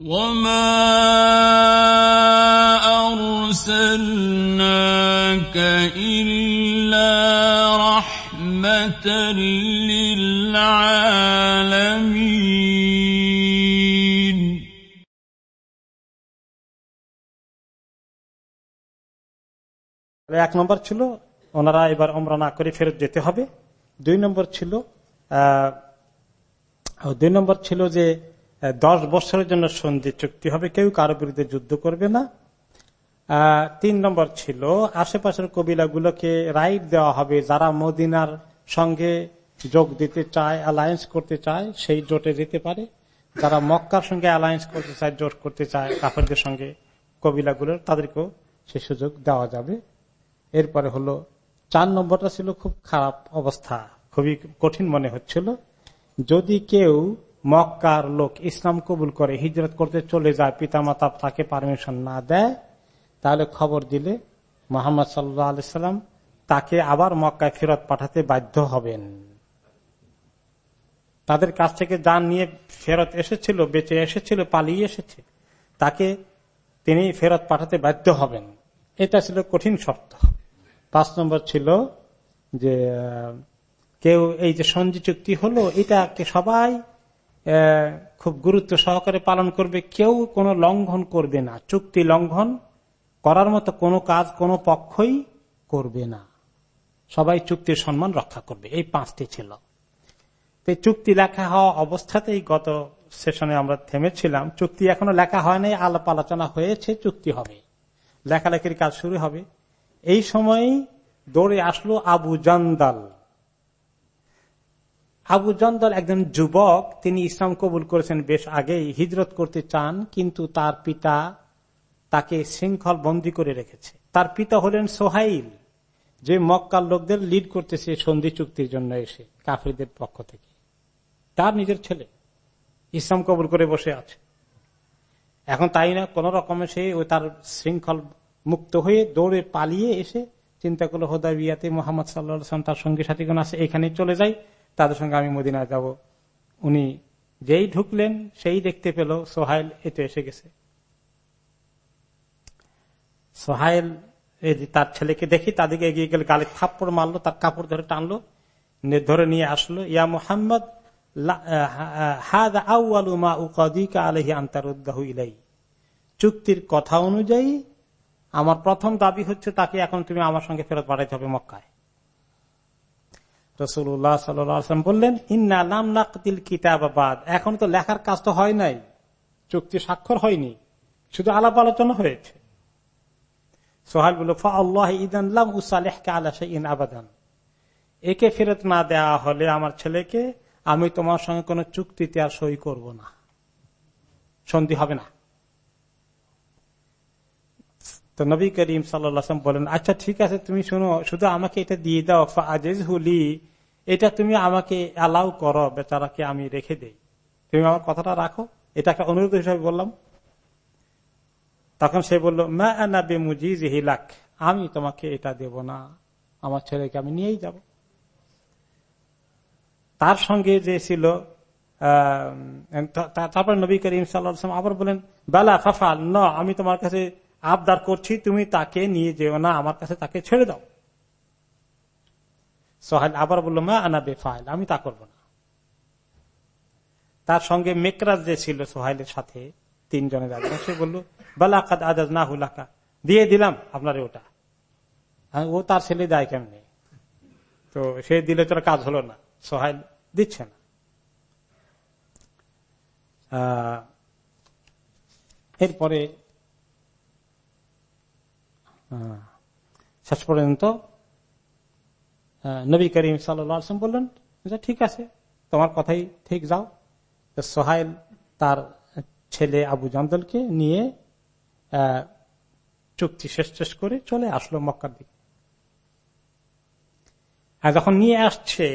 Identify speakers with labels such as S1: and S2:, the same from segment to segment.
S1: وما أرسلناك إلا رحمة للعالمين
S2: এক নম্বর ছিল ওনারা এবার ওমরা না করে ফেরত যেতে হবে দুই নম্বর ছিল আহ, দুই নম্বর ছিল যে আহ, দশ বছরের জন্য সন্ধি চুক্তি হবে, কেউ কারও বিরুদ্ধে যুদ্ধ করবে না। তিন নম্বর ছিল, আশেপাশের কবিলাগুলোকে রাইট দেওয়া হবে, যারা মদিনার সঙ্গে যোগ দিতে চায় অ্যালায়েন্স করতে চায়, সেই জোটে যেতে পারে। যারা মক্কার সঙ্গে অ্যালায়েন্স করতে চায়, জোট করতে চায়, কাফেরদের সঙ্গে কবিলাগুলোর, তাদেরকেও সে সুযোগ দেওয়া যাবে। এরপরে হলো, চার নম্বরটা ছিল খুব খারাপ অবস্থা, খুবই কঠিন মনে হচ্ছিল। যদি কেউ মক্কার লোক ইসলাম কবুল করে হিজরত করতে চলে যায়, পিতামাতা তাকে পারমিশন না দেয়, তাহলে খবর দিলে মোহাম্মদ আলিয়াল্লাম তাকে আবার মক্কায় ফেরত পাঠাতে বাধ্য হবেন। তাদের কাছ থেকে যান নিয়ে ফেরত এসেছিল, বেঁচে এসেছিল, পালিয়ে এসেছে, তাকে তিনি ফেরত পাঠাতে বাধ্য হবেন। এটা ছিল কঠিন শর্ত। পাঁচ নম্বর ছিল যে কেউ এই যে সন্ধি চুক্তি হলো, এটাকে সবাই খুব গুরুত্ব সহকারে পালন করবে। কেউ কোনো লঙ্ঘন করবে না। চুক্তি লঙ্ঘন করার মতো কোনো কাজ কোনো পক্ষই করবে না। সবাই চুক্তির সম্মান রক্ষা করবে। এই পাঁচটি ছিল। তো চুক্তি লেখা হওয়া অবস্থাতেই গত সেশনে আমরা থেমেছিলাম। চুক্তি এখনও লেখা হয় নাই। আলাপ আলোচনা হয়েছে, চুক্তি হবে। লেখালেখির কাজ শুরু হবে। এই সময় দৌড়ে আসলো আবু জন্দাল। আবু জন্দাল একজন যুবক, তিনি ইসলাম কবুল করেছেন বেশ আগেই, হিজরত করতে চান, কিন্তু তার পিতা তাকে শৃঙ্খল বন্দী করে রেখেছে। তার পিতা হলেন সোহাইল, যে মক্কার লোকদের লিড করতেছে সন্ধি চুক্তির জন্য এসে, কাফিরদের পক্ষ থেকে। তার নিজের ছেলে, ইসলাম কবুল করে বসে আছে। এখন তাই না, কোন রকমে সে ওই তার শৃঙ্খল মুক্ত হয়ে দৌড়ে পালিয়ে এসে চিন্তা করল হোদা বিয়াতে মোহাম্মদ সাল্লাম তার সঙ্গে সাথীগণ আছে এখানে চলে যাই। তাদের সঙ্গে আমি মদিনায় যাব। উনি যেই ঢুকলেন, সেই দেখতে পেল সোহাইল এতে এসে গেছে। সোহাইল তার ছেলেকে দেখি তাদেরকে এগিয়ে গেলে, গালে থাপ্পড় মারলো, তার কাপড় ধরে টানলো ধরে নিয়ে আসলো, ইয়া মোহাম্মদ চুক্তির কথা অনুযায়ী, আমার প্রথম দাবি হচ্ছে তাকে এখন তুমি আমার সঙ্গে ফেরত পাঠাইতে হবে মক্কায়। রসুল্লাহ সাল্লাম বললেন, ইন্না নাকিল কিতাবাবাদ এখন তো লেখার কাজ তো হয় নাই, চুক্তি স্বাক্ষর হয়নি, শুধু আলাপ আলোচনা হয়েছে। সোহাল বলল ফাল্লাহ ইদানলাম উসালেহকে ইন আবাদান। একে ফেরত না দেওয়া হলে আমার ছেলেকে আমি তোমার সঙ্গে কোন চুক্তিতে আর সই করব না। সন্ধি হবে না। তো নবী করিম সাল্লাম বলেন আচ্ছা ঠিক আছে, তুমি শোনো, শুধু আমাকে এটা দিয়ে দাও আজিজ হুলি এটা তুমি আমাকে অ্যালাউ করো, বেচারাকে আমি রেখে দেই। তুমি আমার কথাটা রাখো। এটা একটা অনুরোধ হিসাবে বললাম। তখন সে বলল, মা আনাবে হিলাক আমি তোমাকে এটা দেব না, আমার ছেলেকে আমি নিয়েই যাব। তার সঙ্গে যে ছিল তারপর নবী করিম সাল্লাম আবার বলেন, বেলা, ফাফাল, ন, আমি তোমার কাছে আবদার করছি, তুমি তাকে নিয়ে যেও না, আমার কাছে তাকে ছেড়ে দাও। সোহাইল আবার বলল, মা আনাবে ফাইল আমি তা করব না। তার সঙ্গে মেকরাজ যে ছিল সোহাইলের সাথে, তিনজনের একজন, সে বলল বালাকাত আজাদ না হুলাকা দিয়ে দিলাম আপনার ওটা। ও তার ছেলে দেয় কেমনি? তো সে দিলে তোর কাজ হলো না সোহাইল দিচ্ছে না। এরপরে শেষ পর্যন্ত নবী করিম সাল্লাম বললেন ঠিক আছে, তোমার কথাই ঠিক, যাও। সোহাইল তার ছেলে আবু জন্দলকে নিয়ে চুক্তি শেষ শেষ করে চলে আসলো মক্কার দিকে। আর যখন নিয়ে আসছে,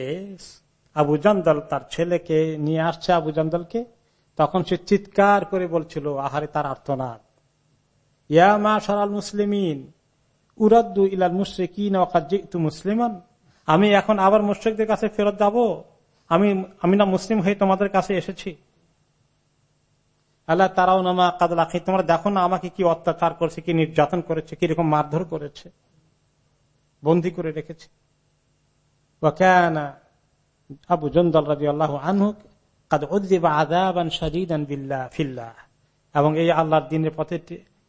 S2: আবু জন্দল তার ছেলেকে নিয়ে আসছে আবু জন্দলকে তখন সে চিৎকার করে বলছিল, আহারে, তার আর্তনাদ। ইয়া মা সরাল মুসলিমিন উরাদ্দু ইলাল মুশ্রিকিন তু মুসলিমান। আমি এখন আবার মুশ্রিকদের কাছে ফেরত যাব। আমি আমি না মুসলিম হয়ে তোমাদের কাছে এসেছি। আল্লাহ তারাও নামা কাদলাখি তোমরা দেখো না আমাকে কি অত্যাচার করেছে, কি নির্যাতন করেছে, কীরকম মারধর করেছে, বন্দি করে রেখেছে। আবু জন্দল রাজি আল্লাহ আনহুক কাদ ফিল্লাহ। এবং এই আল্লাহর দিনের পথে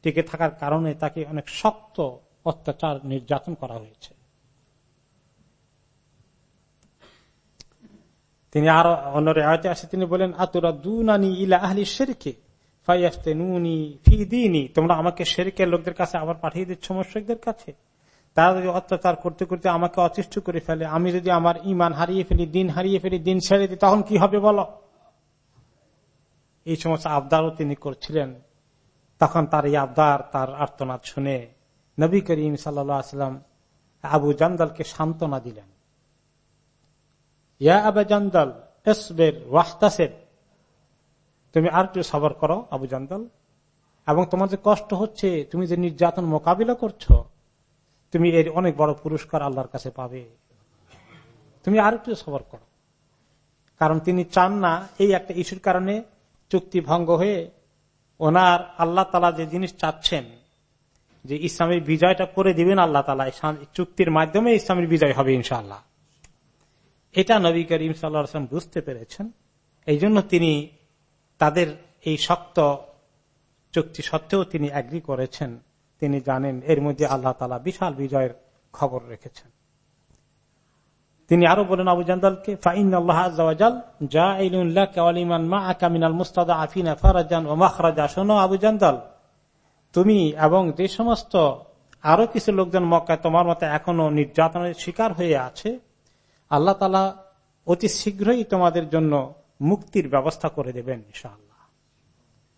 S2: টিকে থাকার কারণে তাকে অনেক শক্ত অত্যাচার নির্যাতন করা হয়েছে। তিনি আরও অন্য রেওয়াতে আসে, তিনি বলেন আতুরা দুনানি ইলা আহলি শেরকে? তোমরা আমাকে লোকদের কাছে আবার পাঠিয়ে দিচ্ছ কাছে? তারা যদি অত্যাচার করতে করতে আমাকে করে ফেলে, আমি যদি আমার ইমান হারিয়ে ফেলি, দিন হারিয়ে ফেলি, দিন ছেড়ে দিই, তখন কি হবে বলো? এই সমস্ত আবদারও তিনি করছিলেন। তখন তার এই আবদার তার আর্তনাদ শুনে নবী করিম সাল্লাম আবু জান্দালকে সান্ত্বনা দিলেন। ইয়া আবু জান্দাল এসবের ওয়াহতাসের। তুমি আর একটু সবর করো আবু জান্দাল। এবং তোমার যে কষ্ট হচ্ছে, তুমি যে নির্যাতন মোকাবিলা করছ, তুমি এর অনেক বড় পুরস্কার আল্লাহর কাছে পাবে। তুমি আর একটু সবর করো। কারণ তিনি চান না এই একটা ইস্যুর কারণে চুক্তি ভঙ্গ হয়ে ওনার আল্লাহ তালা যে জিনিস চাচ্ছেন যে ইসলামের বিজয়টা করে দিবেন আল্লাহ তালা চুক্তির মাধ্যমে ইসলামের বিজয় হবে ইনশাল্লাহ এটা নবী করিম সাল্লাম বুঝতে পেরেছেন। এই জন্য তিনি তাদের এই শক্ত চুক্তি সত্ত্বেও তিনি অ্যাগ্রি করেছেন। তিনি জানেন এর মধ্যে আল্লাহ তালা বিশাল বিজয়ের খবর রেখেছেন। তিনি আরও বলেন, আবু জান্দালকে শোনো আবু জান্দাল তুমি এবং যে সমস্ত আরও কিছু লোকজন মক্কায় তোমার মতে এখনও নির্যাতনের শিকার হয়ে আছে, আল্লাহ তালা অতি শীঘ্রই তোমাদের জন্য মুক্তির ব্যবস্থা করে দেবেন ইনশাআল্লাহ।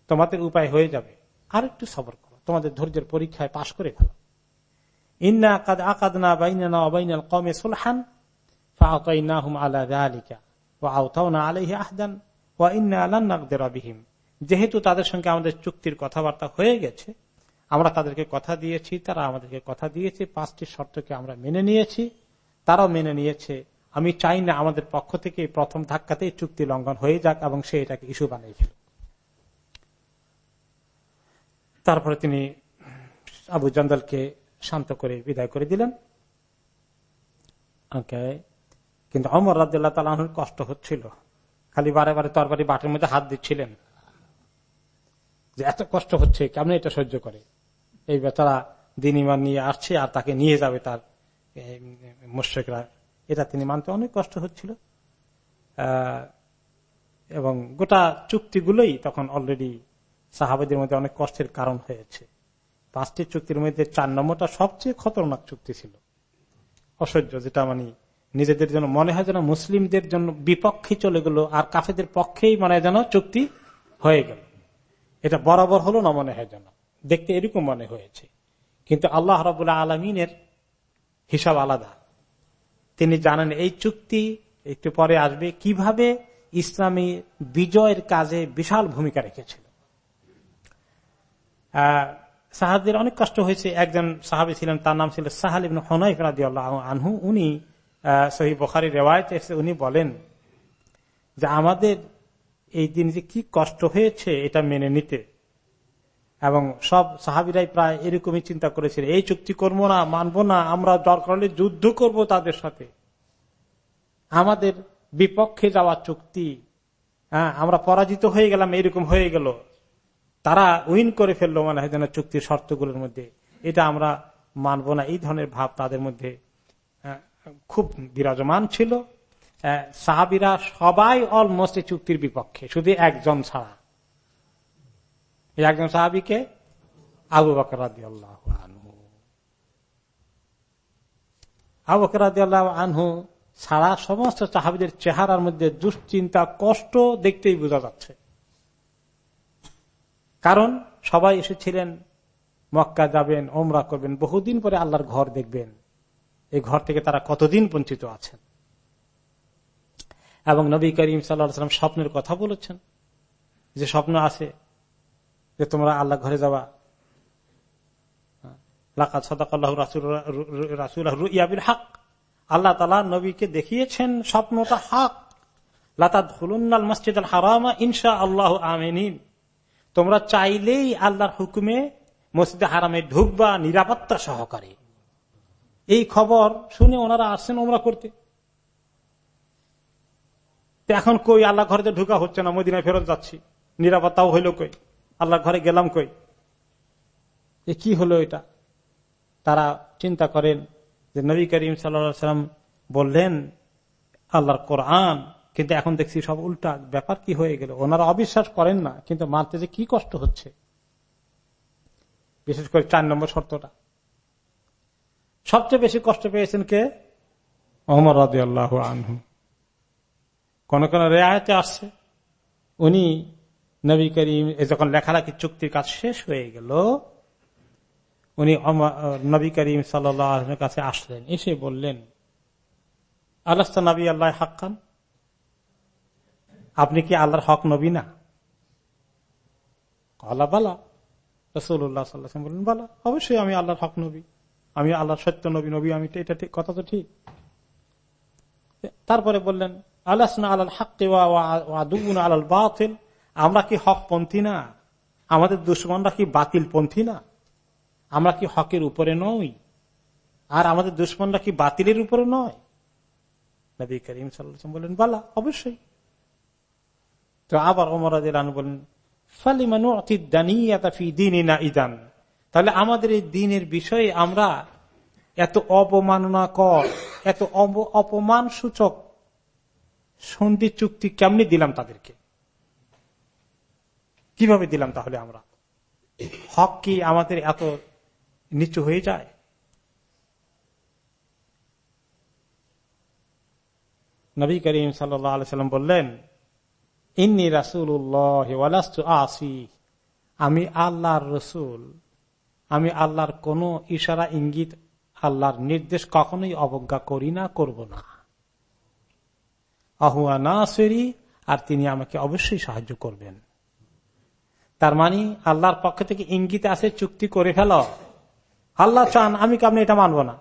S2: তোমাদের উপায় হয়ে যাবে। আর একটু সবর করো। তোমাদের ধৈর্যের পরীক্ষায় পাশ করে ফেলো। ইন্না কমে সুলহান যেহেতু তাদের সঙ্গে আমাদের চুক্তির কথাবার্তা হয়ে গেছে আমরা তাদেরকে কথা দিয়েছি, তারা আমাদেরকে কথা দিয়েছে, পাঁচটি শর্তকে আমরা মেনে নিয়েছি, তারাও মেনে নিয়েছে। আমি চাই না আমাদের পক্ষ থেকে প্রথম ধাক্কাতেই চুক্তি লঙ্ঘন হয়ে যাক এবং সে এটাকে ইস্যু বানিয়ে ফেল তারপরে তিনি আবু জন্দলকে শান্ত করে বিদায় করে দিলেন। কিন্তু অমর রাজ্লাহ তালাহুর কষ্ট হচ্ছিল। খালি বারে বারে তরবারি বাটের মধ্যে হাত দিচ্ছিলেন। যে এত কষ্ট হচ্ছে, কেমন এটা সহ্য করে? এই বেচারা দিন ইমান নিয়ে আসছে আর তাকে নিয়ে যাবে তার মুশ্রিকরা এটা তিনি মানতে অনেক কষ্ট হচ্ছিল। এবং গোটা চুক্তিগুলোই তখন অলরেডি সাহাবাদের মধ্যে অনেক কষ্টের কারণ হয়েছে। পাঁচটি চুক্তির মধ্যে চার নম্বরটা সবচেয়ে খতরনাক চুক্তি ছিল। অসহ্য, যেটা মানে নিজেদের জন্য মনে হয় যেন মুসলিমদের জন্য বিপক্ষে চলে গেল আর কাফেদের পক্ষেই মনে যেন চুক্তি হয়ে গেল। এটা বরাবর হলো না মনে হয় যেন। দেখতে এরকম মনে হয়েছে। কিন্তু আল্লাহ রবুল্লাহ আলমিনের হিসাব আলাদা। তিনি জানেন এই চুক্তি একটু পরে আসবে কীভাবে ইসলামী বিজয়ের কাজে বিশাল ভূমিকা রেখেছিল। সাহাবদের অনেক কষ্ট হয়েছে। একজন সাহাবি ছিলেন, তার নাম ছিল সাহাল ইবিন হনাইফ রাজি আনহু। উনি সহি বখারি রেওয়ায়ত এসে উনি বলেন যে আমাদের এই দিন যে কি কষ্ট হয়েছে এটা মেনে নিতে। এবং সব সাহাবিরাই প্রায় এরকমই চিন্তা করেছিল, এই চুক্তি করব না, মানবো না, আমরা দরকার হলে যুদ্ধ করব তাদের সাথে। আমাদের বিপক্ষে যাওয়া চুক্তি হ্যাঁ আমরা পরাজিত হয়ে গেলাম, এরকম হয়ে গেল। তারা উইন করে ফেলল মানে হয় যেন চুক্তির শর্তগুলোর মধ্যে। এটা আমরা মানব না। এই ধরনের ভাব তাদের মধ্যে খুব বিরাজমান ছিল। সাহাবিরা সবাই অলমোস্ট চুক্তির বিপক্ষে, শুধু একজন ছাড়া। একজন সাহাবিকে আবু বকর আনহু। আবু বকর আনহু ছাড়া সমস্ত সাহাবিদের চেহারার মধ্যে দুশ্চিন্তা, কষ্ট দেখতেই বোঝা যাচ্ছে। কারণ সবাই এসেছিলেন, মক্কা যাবেন ওমরা করবেন, বহুদিন পরে আল্লাহর ঘর দেখবেন। এই ঘর থেকে তারা কতদিন বঞ্চিত আছেন? এবং নবী করিম সাল্লাম স্বপ্নের কথা বলেছেন যে স্বপ্ন আছে যে তোমরা আল্লাহ ঘরে যাওয়া হাক। আল্লাহ তালা নবীকে দেখিয়েছেন স্বপ্নটা হাক। লাতাদ আল হারামা ইনশা আল্লাহ আমিন তোমরা চাইলেই আল্লাহর হুকুমে মসজিদে হারামে ঢুকবা নিরাপত্তা সহকারে। এই খবর শুনে ওনারা আসছেন ওমরা করতে। এখন কই আল্লাহ ঘরে ঢুকা হচ্ছে না, মদিনায় ফেরত যাচ্ছি। নিরাপত্তাও হইল কই? আল্লাহ ঘরে গেলাম কই? এ কি হলো এটা? তারা চিন্তা করেন যে নবী করিম সাল্লাম বললেন, আল্লাহর কোরআন, কিন্তু এখন দেখছি সব উল্টা। ব্যাপার কি হয়ে গেল? ওনারা অবিশ্বাস করেন না, কিন্তু মারতে যে কি কষ্ট হচ্ছে? বিশেষ করে চার নম্বর শর্তটা। সবচেয়ে বেশি কষ্ট পেয়েছেন কে? অমর আল্লাহ আনহু। কোন কোন রেয়ায়তে আসছে, উনি নবী করিম যখন লেখালেখি চুক্তির কাজ শেষ হয়ে গেল, উনি নবী করিম সাল্লামের কাছে আসলেন। এসে বললেন আল্লাহ নবী আল্লাহ হাক্কান? আপনি কি আল্লাহর হক নবী না? আল্লাহ বালা। রসুল্লাহ সাল্লাম বললেন, বালা, অবশ্যই আমি আল্লাহর হক নবী। আমি আল্লাহর সত্য নবী নবী আমি এটা ঠিক, কথা তো ঠিক। তারপরে বললেন আল্লাহ আল্লাহ হাক্কে আলাল বাতিল। আমরা কি হক পন্থী না? আমাদের দুশ্মনরা কি বাতিল পন্থী না? আমরা কি হকের উপরে নই? আর আমাদের দুশ্মনরা কি বাতিলের উপরে নয়? নবী করিম সাল্লাম বলেন, বালা, অবশ্যই। তো আবার ওমর বলেন ফালিমানু ইদান। তাহলে আমাদের এই দিনের বিষয়ে আমরা এত অবমাননা কর এত অপমান সূচক সন্ধি চুক্তি কেমনি দিলাম তাদেরকে? কীভাবে দিলাম তাহলে আমরা? হক কি আমাদের এত নিচু হয়ে যায়? নবী করিম সাল্লাম বললেন, ইন্নি রাসুল্লাহ আসি। আমি আল্লাহর রসুল। আমি আল্লাহর কোন ইশারা, ইঙ্গিত, আল্লাহর নির্দেশ কখনোই অবজ্ঞা করি না, করব না। আহুয়া না আর তিনি আমাকে অবশ্যই সাহায্য করবেন। তার মানে আল্লাহর পক্ষ থেকে ইঙ্গিত আছে, চুক্তি করে ফেল। আল্লাহ চান, আমি কেমন এটা মানব না?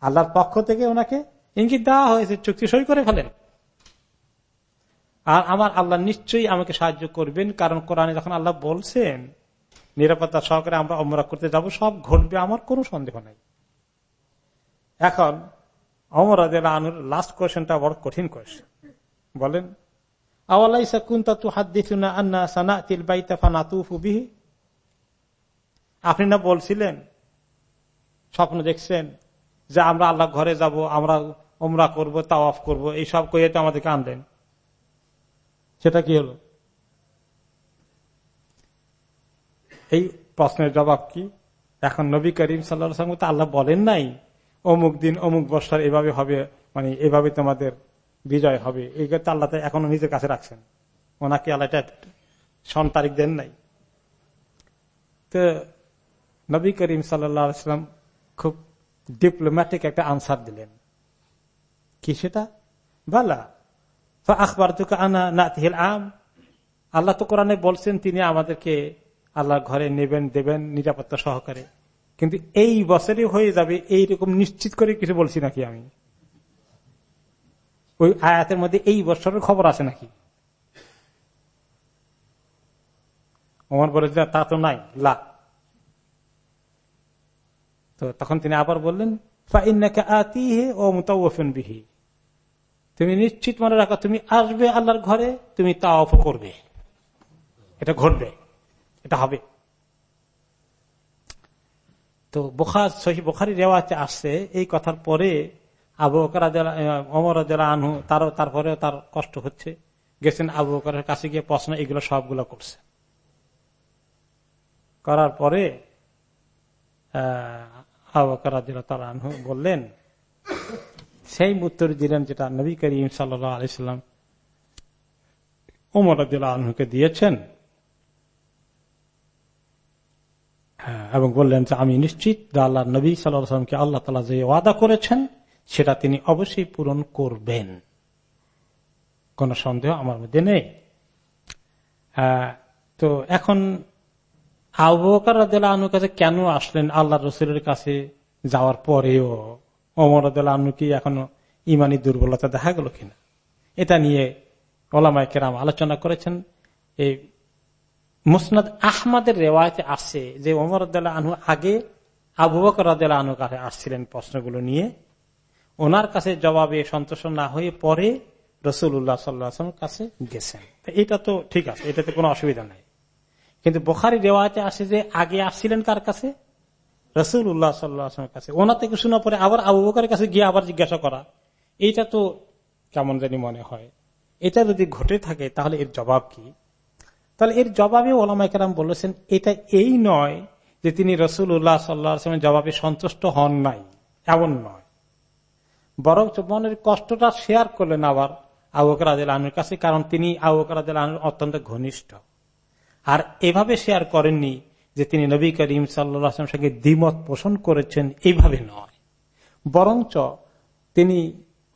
S2: আল্লাহর পক্ষ থেকে ওনাকে ইঙ্গিত দেওয়া হয়েছে, চুক্তি সই করে ফেলেন। আর আমার আল্লাহ নিশ্চয়ই আমাকে সাহায্য করবেন, কারণ কোরআনে যখন আল্লাহ বলছেন, নিরাপত্তা সহকারে আমরা অমরা করতে যাব, সব ঘটবে, আমার কোনো সন্দেহ নাই। এখন অমর আনুর লাস্ট কোয়েশনটা বড় কঠিন কোয়েশন বলেন আপনি না বলছিলেন, স্বপ্ন দেখছেন যে আমরা আল্লাহ ঘরে যাব, আমরা ওমরা করব, তাওয়াফ করব, এইসব কইয়ে তো আমাদেরকে আনলেন। সেটা কি হলো? এই প্রশ্নের জবাব কি? এখন নবী করিম সাল্লা তো আল্লাহ বলেন নাই, অমুক দিন অমুক বর্ষার এভাবে হবে মানে এভাবে তোমাদের বিজয় হবে। এই তো আল্লাহ এখনও নিজের কাছে রাখছেন। ওনাকে আল্লাহ সন তারিখ দেন নাই। তো নবী করিম সাল্লাম খুব ডিপ্লোম্যাটিক একটা আনসার দিলেন। কি সেটা? বলা আখবর তুকে আনা নাতিহিল আম? আল্লাহ তো কোরআনে বলছেন, তিনি আমাদেরকে আল্লাহ ঘরে নেবেন, দেবেন নিরাপত্তা সহকারে। কিন্তু এই বছরই হয়ে যাবে, এইরকম নিশ্চিত করে কিছু বলছি নাকি আমি? ওই আয়াতের মধ্যে এই বছরের খবর আছে নাকি? ওমর বলে তা তো নাই। লা। তো তখন তিনি আবার বললেন বিহি। তুমি নিশ্চিত মনে রাখো, তুমি আসবে আল্লাহর ঘরে, তুমি তা অফ করবে। এটা ঘটবে, এটা হবে। তো সহি বোখারি রেওয়াতে আসছে, এই কথার পরে আবু অমর আনহু তারও তারপরেও তার কষ্ট হচ্ছে। গেছেন আবু বকরের কাছে গিয়ে প্রশ্ন এগুলো সবগুলো করছে? করার পরে আবু আনহু বললেন সেই উত্তর দিলেন যেটা নবী করিম সাল্লাহ আলিয়াল্লাম ওমর আনহুকে দিয়েছেন। হ্যাঁ, এবং বললেন যে আমি নিশ্চিত আল্লাহ নবী সাল্লামকে আল্লাহ তালা যে ওয়াদা করেছেন সেটা তিনি অবশ্যই পূরণ করবেন। কোন সন্দেহ আমার মধ্যে নেই। তো এখন আনুর কাছে কেন আসলেন? আল্লাহ রসুলের কাছে যাওয়ার পরেও অমর আনু কি এখনও ইমানি দুর্বলতা দেখা গেল কিনা? এটা নিয়ে ওলামায় কেরাম আলোচনা করেছেন। এই মুসনাদ আহমদের রেওয়ায়তে আসছে যে ওমর আনহু আগে আবু বকর আনহু কাছে আসছিলেন প্রশ্নগুলো নিয়ে। ওনার কাছে জবাবে সন্তোষ না হয়ে পরে রসুল উল্লাহ সাল্লাহ কাছে গেছেন। এটা তো ঠিক আছে, এটাতে কোনো অসুবিধা নাই। কিন্তু বোখারি রেওয়ায়তে আসে যে আগে আসছিলেন কার কাছে? রসুল উল্লাহ সাল্লাহামের কাছে। ওনার থেকে শোনা পরে আবার আবু বকরের কাছে গিয়ে আবার জিজ্ঞাসা করা। এইটা তো কেমন জানি মনে হয়। এটা যদি ঘটে থাকে তাহলে এর জবাব কি? তাহলে এর জবাবে ওলামাইকার বলেছেন, এটা এই নয় যে তিনি রসুল উল্লাহ সাল্লাহামের জবাবে সন্তুষ্ট হন নাই। এমন নয়। বরং মনের কষ্টটা শেয়ার করলেন আবার আবুকর আদিল আনুর কাছে, কারণ তিনি আবুকর আদিল আনুর অত্যন্ত ঘনিষ্ঠ। আর এভাবে শেয়ার করেননি যে তিনি নবী করিম সাল্লাম সঙ্গে দ্বিমত পোষণ করেছেন এইভাবে নয়। বরঞ্চ তিনি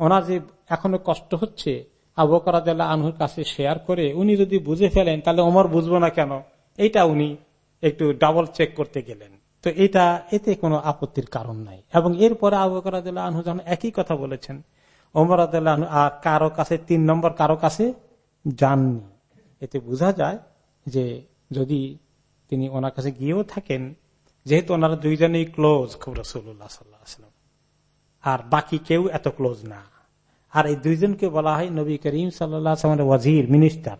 S2: ওনার যে এখনও কষ্ট হচ্ছে আবকারাদাল্লাহ আনহুর কাছে শেয়ার করে, উনি যদি বুঝে ফেলেন, তাহলে ওমর বুঝব না কেন? এইটা উনি একটু ডাবল চেক করতে গেলেন। তো এটা, এতে কোনো আপত্তির কারণ নাই। এবং এরপরে আবকারাদাল্লাহ আনহু যখন একই কথা বলেছেন, ওমর আদাল্লাহ আর কারও কাছে, তিন নম্বর কারও কাছে যাননি। এতে বোঝা যায় যে যদি তিনি ওনার কাছে গিয়েও থাকেন, যেহেতু ওনারা দুইজনেই ক্লোজ, খুব রসুল্লাহ সাল্লাম। আর বাকি কেউ এত ক্লোজ না। আর এই দুইজনকে বলা হয় নবী করিম সাল্লামের ওয়াজির, মিনিস্টার।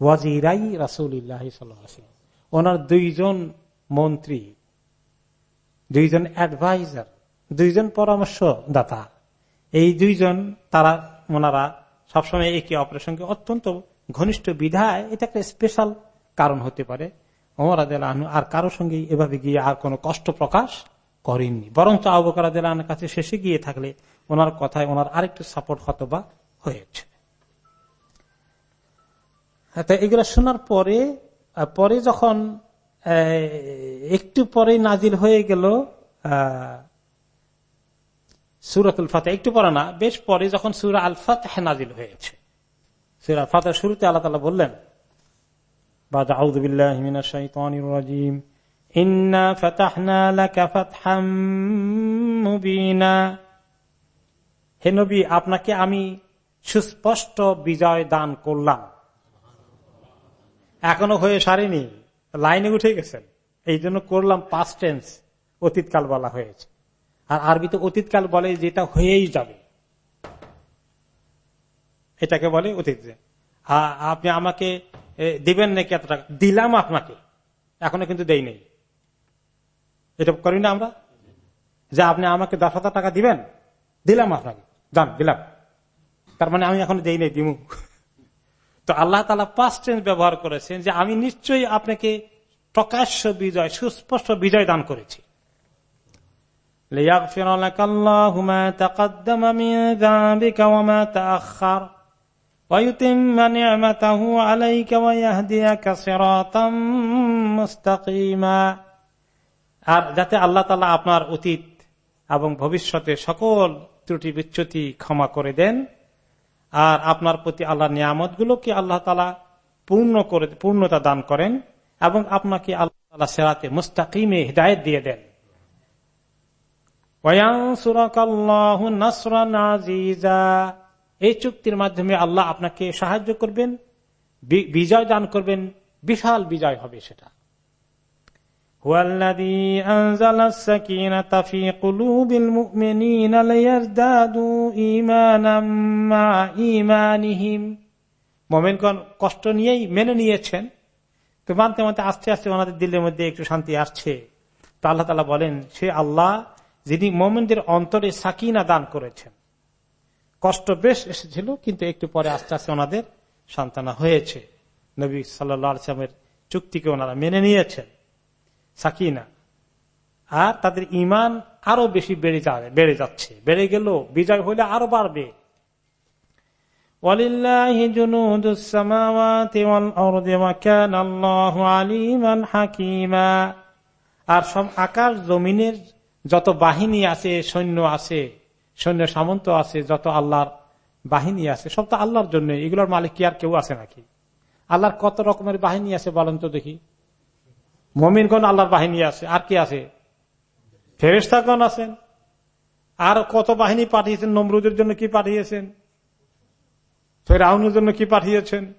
S2: ওয়াজিরাই রাসুল্লাহ সাল্লাম। ওনার দুইজন মন্ত্রী। দুইজন অ্যাডভাইজার দুইজন পরামর্শদাতা। এই দুইজন তারা, ওনারা সবসময় একে অপরের সঙ্গে অত্যন্ত ঘনিষ্ঠ বিধায়, এটা একটা স্পেশাল কারণ হতে পারে। ওমর আর কারোর সঙ্গে এভাবে গিয়ে আর কোনো কষ্ট প্রকাশ করেননি। বরঞ্চ আবকার আনহার কাছে শেষে গিয়ে থাকলে ওনার কথায় ওনার আরেকটু সাপোর্ট হতো বা হয়েছে এগুলো শোনার পরে পরে যখন একটু পরে নাজিল হয়ে গেল সুরাতুল ফাতে একটু পরে না, বেশ পরে যখন সুরা আল ফাতে নাজিল হয়েছে। সুরা ফাতে শুরুতে আল্লাহ তালা বললেন আপনাকে আমি সুস্পষ্ট বিজয় দান করলাম। এখনও হয়ে সারেনি। লাইনে উঠে গেছেন। এই জন্য করলাম পাস্ট টেন্স অতীতকাল বলা হয়েছে। আর আরবিতে অতীতকাল বলে যেটা হয়েই যাবে। এটাকে বলে অতীত। আপনি আমাকে দিবেন নাকি এত টাকা দিলাম আপনাকে। এখনও কিন্তু দেই নেই। এটা করি না আমরা? যে আপনি আমাকে দশ হাজার টাকা দিবেন? দিলাম আপনাকে। যান, দিলাম। তার মানে আমি এখন দেই নেই, দিমু। তো আল্লাহ তালা পাঁচ টেন্স ব্যবহার করেছেন যে আমি নিশ্চয়ই আপনাকে প্রকাশ্য বিজয়, সুস্পষ্ট বিজয় দান করেছি। আর যাতে আল্লাহ তালা আপনার অতীত এবং ভবিষ্যতে সকল ত্রুটি বিচ্যুতি ক্ষমা করে দেন। আর আপনার প্রতি আল্লাহ নিয়ামত গুলোকে আল্লাহ তালা পূর্ণ করে, পূর্ণতা দান করেন এবং আপনাকে আল্লাহ তালা সেরাতে মুস্তাকিমে হৃদায়ত দিয়ে দেন। এই চুক্তির মাধ্যমে আল্লাহ আপনাকে সাহায্য করবেন বিজয় দান করবেন, বিশাল বিজয় হবে সেটা। কষ্ট নিয়েই মেনে নিয়েছেন। তো মানতে মানতে আস্তে আস্তে ওনাদের দিল্লির মধ্যে একটু শান্তি আসছে। তো আল্লাহ তালা বলেন, সে আল্লাহ যিনি মোমেনদের অন্তরে সাকিনা দান করেছেন। কষ্ট বেশ এসেছিল, কিন্তু একটু পরে আস্তে আস্তে ওনাদের সান্তানা হয়েছে। নবী সাল্লামের চুক্তিকে ওনারা মেনে নিয়েছেন। সাকিনা। আর তাদের ইমান আরও বেশি বেড়ে যাবে বেড়ে যাচ্ছে। বেড়ে গেল বিজয় হলে আরও বাড়বে। আর সব আকাশ জমিনের যত বাহিনী আছে, সৈন্য আছে, সৈন্য সামন্ত আছে, যত আল্লাহর বাহিনী আছে, সব তো আল্লাহর জন্য এগুলোর মালিক কি আর কেউ আছে নাকি? আল্লাহর কত রকমের বাহিনী আছে বলেন তো দেখি। মমিনগণ আল্লাহর বাহিনী আছে। আর কি আছে? ফেরেস্তাগণ আছেন। আর কত বাহিনী পাঠিয়েছেন? নমরুদের জন্য কি পাঠিয়েছেন? ফেরাউনের জন্য কি পাঠিয়েছেন?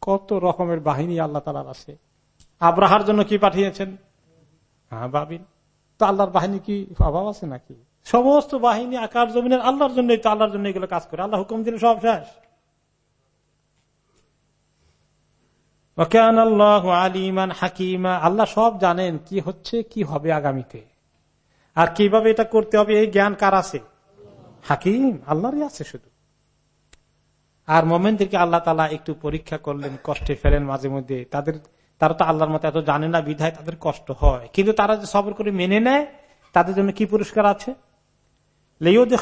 S2: কত রকমের বাহিনী আল্লাহ তালার আছে। আব্রাহার জন্য কি পাঠিয়েছেন? হ্যাঁ বাবিল। তো আল্লাহর বাহিনী কি অভাব আছে নাকি? সমস্ত বাহিনী আকার জমিনের আল্লাহর জন্য আল্লাহর জন্য এগুলো কাজ করে। আল্লাহ হুকুম দিলে সব শেষ। আলিমান হাকিমা, আল্লাহ সব জানেন কি হচ্ছে, কি হবে আগামীতে। আর কীভাবে এটা করতে হবে, এই জ্ঞান কার আছে? হাকিম, আল্লাহরই আছে শুধু। আর মোমেনদেরকে আল্লাহ তালা একটু পরীক্ষা করলেন, কষ্টে ফেলেন মাঝে মধ্যে। তাদের, তারা তো আল্লাহর মতো এত জানে না, বিধায় তাদের কষ্ট হয়। কিন্তু তারা যে সবর করে মেনে নেয়, তাদের জন্য কি পুরস্কার আছে? যাতে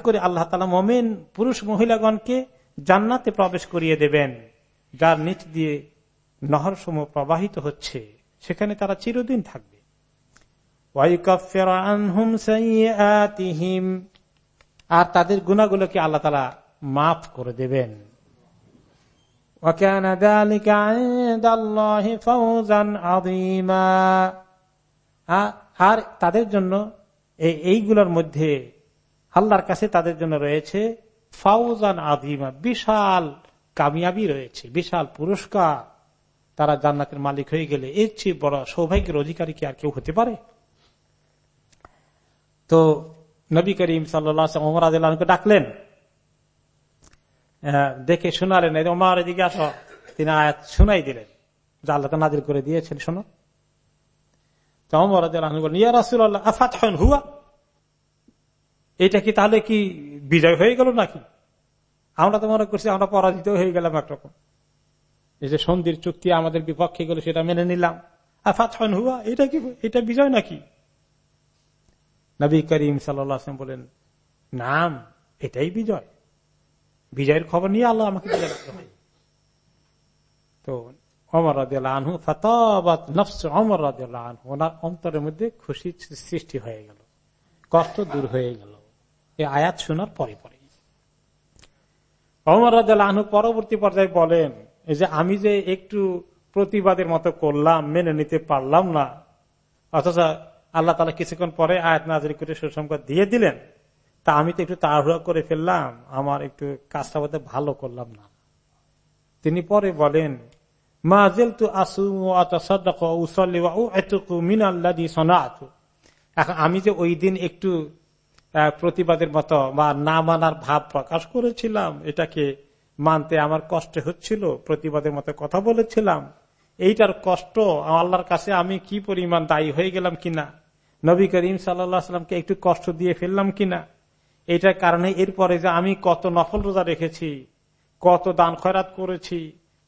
S2: করে আল্লাহ তালা মোমেন পুরুষ মহিলাগণকে জান্নাতে প্রবেশ করিয়ে দেবেন, যার নিচ দিয়ে নহর সমূহ প্রবাহিত হচ্ছে, সেখানে তারা চিরদিন থাকবে। আর তাদের গুণাগুলোকে আল্লাহ তালা মাফ করে দেবেন। আর তাদের জন্য এইগুলোর মধ্যে আল্লাহর কাছে তাদের জন্য রয়েছে ফাউজান আদিমা বিশাল কামিয়াবি রয়েছে, বিশাল পুরস্কার। তারা জান্নাতের মালিক হয়ে গেলে এর চেয়ে বড় সৌভাগ্যের অধিকারী কি আর কেউ হতে পারে? তো নবী করিম সাল্লামকে ডাকলেন দেখে শোনালেন ওমার এদিকে আসো। তিনি আয়াত শুনাই দিলেন। যা আল্লাহ নাজির করে দিয়েছেন, শোনো। হুয়া? এটা কি তাহলে কি বিজয় হয়ে গেল নাকি? আমরা তো মনে করছি আমরা পরাজিত হয়ে গেলাম একরকম। এই যে সন্ধির চুক্তি আমাদের বিপক্ষে গেল, সেটা মেনে নিলাম। আফাত হুয়া? এটা কি, এটা বিজয় নাকি? নবী করিম সাল্লাম বলেন, নাম, এটাই বিজয়। বিজয়ের খবর নিয়ে আল্লাহ আমাকে বিজয় তো অমর আনহু ফতাবাত নফস অমর আনহু, ওনার অন্তরের মধ্যে খুশি সৃষ্টি হয়ে গেল, কষ্ট দূর হয়ে গেল। এই আয়াত শোনার পরে পরে। অমর আনহু পরবর্তী পর্যায়ে বলেন, এই যে আমি যে একটু প্রতিবাদের মতো করলাম, মেনে নিতে পারলাম না, অথচ আল্লাহ তালা কিছুক্ষণ পরে আয়াত নাজরি করে সুসংবাদ দিয়ে দিলেন তা আমি তো একটু তাড়াহুড়া করে ফেললাম, আমার একটু কাজটা বলতে ভালো করলাম না। তিনি পরে বলেন এখন আমি যে ওই দিন একটু প্রতিবাদের মতো বা না মানার ভাব প্রকাশ করেছিলাম, এটাকে মানতে আমার কষ্ট হচ্ছিল, প্রতিবাদের মতো কথা বলেছিলাম, এইটার কষ্ট, আল্লাহর কাছে আমি কি পরিমাণ দায়ী হয়ে গেলাম কিনা? নবী করিম সাল্লামকে একটু কষ্ট দিয়ে ফেললাম কিনা? এটার কারণে এরপরে যে আমি কত নফল রোজা রেখেছি, কত দান খয়রাত করেছি,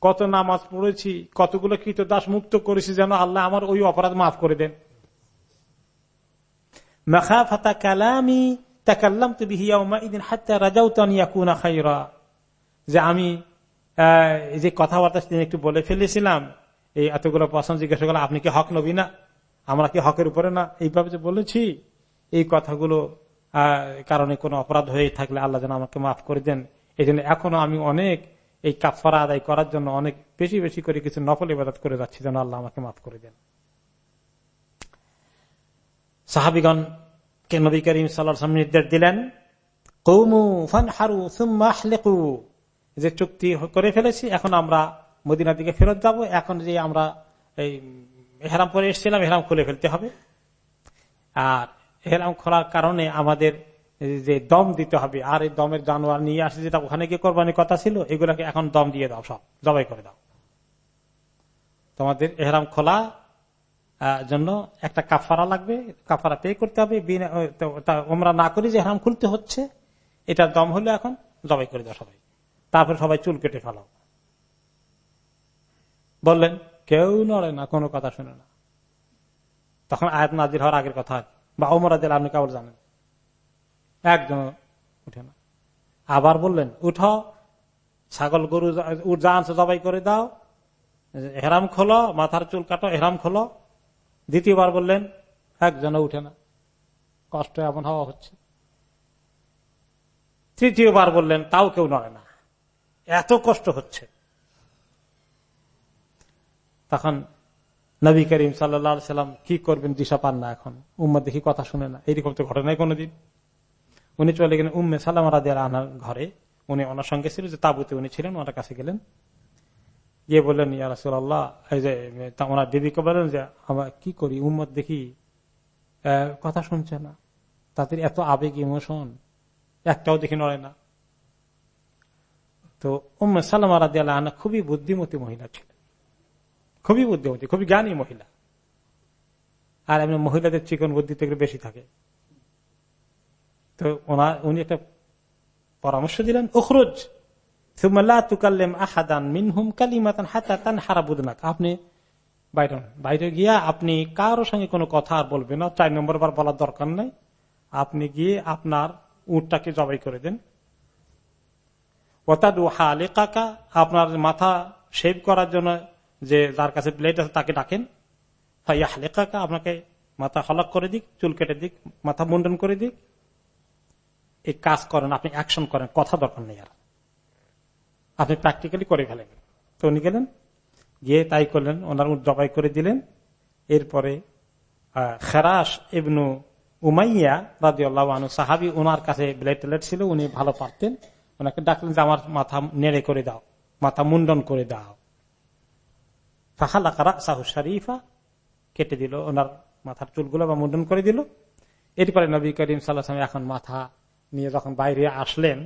S2: কত নামাজ পড়েছি, কতগুলো কৃত দাস মুক্ত করেছি যেন আল্লাহ আমার ওই অপরাধ মাফ করে দেন। যে আমি যে কথাবার্তা একটু বলে ফেলেছিলাম, এই এতগুলো জিজ্ঞাসা করলাম, আপনি কি হক নবী না? আমরা কি হকের উপরে না? এইভাবে যে বলেছি, এই কথাগুলো কারণে কোনো অপরাধ হয়ে থাকলে আল্লাহ যেন আমাকে মাফ করে দেন। এই জন্য এখনও আমি অনেক এই কাফারা আদায় করার জন্য অনেক বেশি বেশি করে কিছু নকল ইবাদত করে যাচ্ছি যেন আল্লাহ আমাকে মাফ করে দেন। সাহাবিগণ কে নবী করিম সাল্লাহ নির্দেশ দিলেন, কৌমু ফান হারু সুম্মাহলেকু যে চুক্তি করে ফেলেছি, এখন আমরা মদিনার দিকে ফেরত যাব। এখন যে আমরা এই হেরাম পরে এসেছিলাম হেরাম খুলে ফেলতে হবে। আর হেরাম খোলার কারণে আমাদের যে দম দিতে হবে, আর এই দমের জানোয়ার নিয়ে আসে যেটা ওখানে গিয়ে কোরবানির কথা ছিল, এগুলাকে এখন দম দিয়ে দাও সব, জবাই করে দাও। তোমাদের এহরাম খোলা জন্য একটা কাফারা লাগবে, কাফারা পে করতে হবে ওমরা না করি যে হেরাম খুলতে হচ্ছে, এটা দম হলে এখন জবাই করে দাও সবাই। তারপর সবাই চুল কেটে ফেলাও। বললেন, কেউ নড়ে না, কোনো কথা শুনে না। তখন আয়াত নাজির হওয়ার আগের কথা বা ওমরাদের আপনি কেবল জানেন। একজন উঠে না। আবার বললেন উঠাও ছাগল গরু যা আনছে জবাই করে দাও। হেরাম খোলো, মাথার চুল কাটো হেরাম খোলো। দ্বিতীয়বার বললেন একজন উঠে না। কষ্ট এমন হওয়া হচ্ছে। তৃতীয়বার বললেন, তাও কেউ নড়ে না। এত কষ্ট হচ্ছে। তখন নবী করিম সাল্লা সাল্লাম কি করবেন দিশা পান না এখন? উম্মা দেখি কথা শুনে না। এইরকম তো ঘটনায় কোনোদিন। উনি চলে গেলেন উম্মে সাল্লাম রাজি আনার ঘরে। উনি ওনার সঙ্গে ছিল যে তাবুতে উনি ছিলেন, ওনার কাছে গেলেন। গিয়ে বললেন ইয়ারসুল্লাহ এই যে ওনার দেবীকে বলেন যে, আমরা কি করি? উম্মত দেখি কথা শুনছে না। তাদের এত আবেগ, ইমোশন, একটাও দেখি নড়ে না। তো উম্মে সাল্লাম রাজি আনা খুবই বুদ্ধিমতী মহিলা ছিলেন। খুবই বুদ্ধিমতী, খুবই জ্ঞানী মহিলা। আর এমনি মহিলাদের চিকন বুদ্ধি থেকে বেশি থাকে। তো ওনার উনি একটা পরামর্শ দিলেন, উখরুজ আপনি বাইরে গিয়া আপনি কারোর সঙ্গে কোনো কথা আর বলবেন না। চার নম্বর বার বলার দরকার নাই। আপনি গিয়ে আপনার উটটাকে জবাই করে দেন। ওতাদু হালে কাকা আপনার মাথা শেভ করার জন্য যে যার কাছে ব্লেড আছে তাকে ডাকেন। হালে কাকা আপনাকে মাথা হলক করে দিক, চুল কেটে দিক, মাথা মুন্ডন করে দিক। এই কাজ করেন, আপনি অ্যাকশন করেন, কথা দরকার নেই আর। আপনি প্র্যাকটিক্যালি করে ফেলেন। তো উনি গেলেন, গিয়ে তাই করলেন, ওনার জবাই করে দিলেন। এরপরে খেরাস ইবনু উমাইয়া রাজি আল্লাহ সাহাবি ওনার কাছে ব্লেড টেলেট ছিল, উনি ভালো পারতেন। ওনাকে ডাকলেন যে, আমার মাথা নেড়ে করে দাও, মাথা মুন্ডন করে দাও। ফাহালা কারা সাহু শরীফা, কেটে দিল ওনার মাথার চুলগুলো বা মুন্ডন করে দিল। এরপরে নবী করিম সাল্লাহ এখন মাথা নিয়ে যখন বাইরে আসলেন,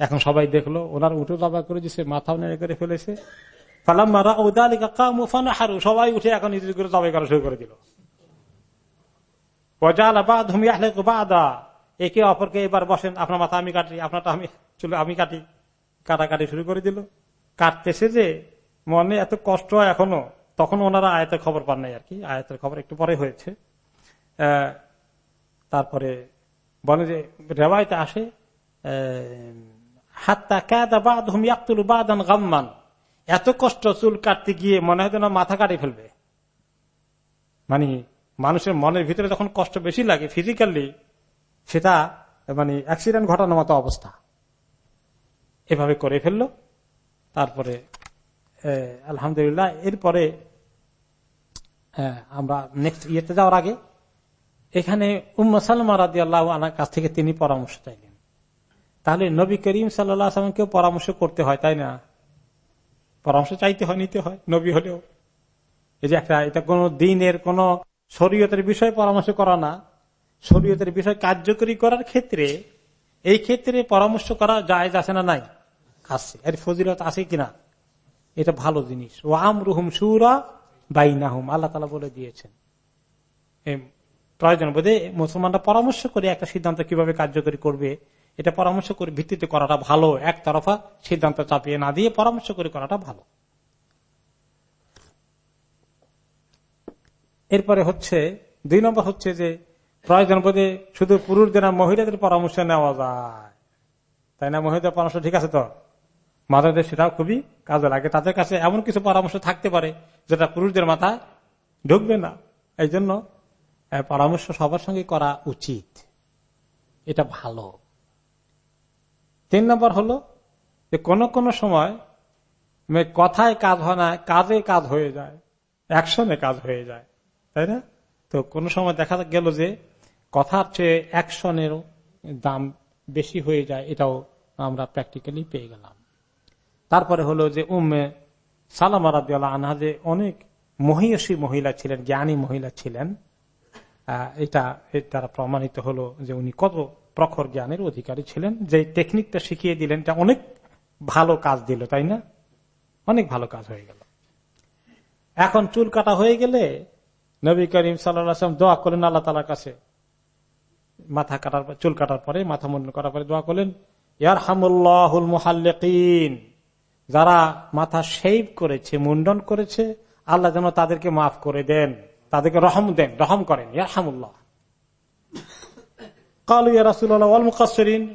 S2: এখন সবাই দেখল ওনার উঠে দাবা করে দিছে, মাথাও নেড়ে করে ফেলেছে। সবাই উঠে এখন করে করা শুরু করে একে অপরকে এবার বসেন, আপনার মাথা আমি কাটি আপনারটা আমি আমি কাটি। কাটাকাটি শুরু করে দিল। কাটতেছে যে মনে এত কষ্ট এখনও। তখন ওনারা আয়তের খবর পান নাই আর কি। আয়তের খবর একটু পরে হয়েছে। তারপরে বলে যে, রেওয়ায়তে আসে বাদান গাম্মান। এত কষ্ট চুল কাটতে গিয়ে মনে হয় যেন মাথা কাটে ফেলবে। মানে মানুষের মনের ভিতরে যখন কষ্ট বেশি লাগে ফিজিক্যালি সেটা মানে অ্যাক্সিডেন্ট ঘটানোর মতো অবস্থা। এভাবে করে ফেলল। তারপরে আলহামদুলিল্লাহ, এরপরে আমরা নেক্সট ইয়েতে যাওয়ার আগে, এখানে উম্মা রাজি আল্লাহ আনার কাছ থেকে তিনি পরামর্শ চাইলেন। তাহলে নবী করিম সাল্লামকেও পরামর্শ করতে হয়, তাই না? পরামর্শ চাইতে হয়, নিতে হয়, নবী হলেও। এই যে একটা, এটা কোন দিনের, কোন শরীয়তের বিষয়ে পরামর্শ করা না। শরীয়তের বিষয় কার্যকরী করার ক্ষেত্রে, এই ক্ষেত্রে পরামর্শ করা যায় আছে না নাই? আছে। এর ফজিলত আছে কিনা? এটা ভালো জিনিস। ও আমরুহুম সুরা বাইনাহুম। আল্লাহ তালা বলে দিয়েছেন। প্রয়োজন বোধে মুসলমানরা পরামর্শ করে একটা সিদ্ধান্ত কীভাবে কার্যকরী করবে, এটা পরামর্শ করে ভিত্তিতে করাটা ভালো একতরফা সিদ্ধান্ত চাপিয়ে না দিয়ে পরামর্শ করে করাটা ভালো। এরপরে হচ্ছে, দুই নম্বর হচ্ছে যে প্রয়োজন বোধে শুধু পুরুষদের মহিলাদের পরামর্শ নেওয়া যায়। তাই না মহিলাদের পরামর্শ ঠিক আছে তো? মাদাদের সেটাও খুবই কাজে লাগে। তাদের কাছে এমন কিছু পরামর্শ থাকতে পারে যেটা পুরুষদের মাথায় ঢুকবে না। এই জন্য পরামর্শ সবার সঙ্গে করা উচিত। এটা ভালো। তিন নম্বর হলো যে কোন কোন সময় কথায় কাজ হয় না, কাজে কাজ হয়ে যায়, অ্যাকশনে কাজ হয়ে যায়, তাই না? তো কোন সময় দেখা গেল যে কথার চেয়ে অ্যাকশনের দাম বেশি হয়ে যায়, এটাও আমরা প্র্যাকটিক্যালি পেয়ে গেলাম। তারপরে হলো যে উম্মে সালামা আনহা যে অনেক মহিষী মহিলা ছিলেন, জ্ঞানী মহিলা ছিলেন এটা দ্বারা প্রমাণিত হলো যে উনি কত প্রখর জ্ঞানের অধিকারী ছিলেন, যে টেকনিকটা শিখিয়ে দিলেন, এটা অনেক ভালো কাজ দিল, তাই না? অনেক ভালো কাজ হয়ে গেল। এখন চুল কাটা হয়ে গেলে নবী করিম সাল্লাম দোয়া করলেন আল্লাহ তালার কাছে। মাথা কাটার, চুল কাটার পরে, মাথা মুন্ডন করার পরে দোয়া করলেন ইয়ার হামুল্লাহুল মুহাল্লিকিন। যারা মাথা শেভ করেছে, মুন্ডন করেছে, আল্লাহ যেন তাদেরকে মাফ করে দেন। তাদেরকে রহম দেন, রহম করেন। ইয়ারহামুল্লাহ। কালু ইয়ারাসুল্লাহ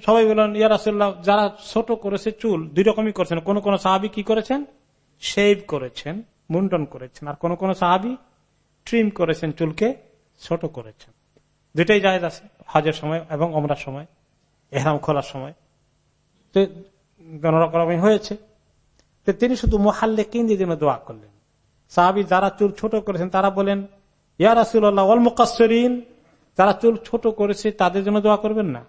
S2: সবাই বললেন ইয়ারাসুল্লাহ যারা ছোট করেছে চুল, দুই রকমই করেছেন। কোন কোন সাহাবি কি করেছেন? শেভ করেছেন, মুন্ডন করেছেন। আর কোন কোন সাহাবি ট্রিম করেছেন চুলকে, ছোট করেছেন। দুটাই জায়গা আছে, হজের সময় এবং অমরার সময়, এহরাম খোলার সময়। রকমই হয়েছে। তিনি শুধু মহাল্লে কেন্দ্রের জন্য দোয়া করলেন। সাহাবি যারা চুল ছোট করেছেন, তারা বলেন, ইয়া রাসুল্লাহ অল মুকাসরিন যারা চুল ছোট করেছে, তাদের জন্য দোয়া করবেন না।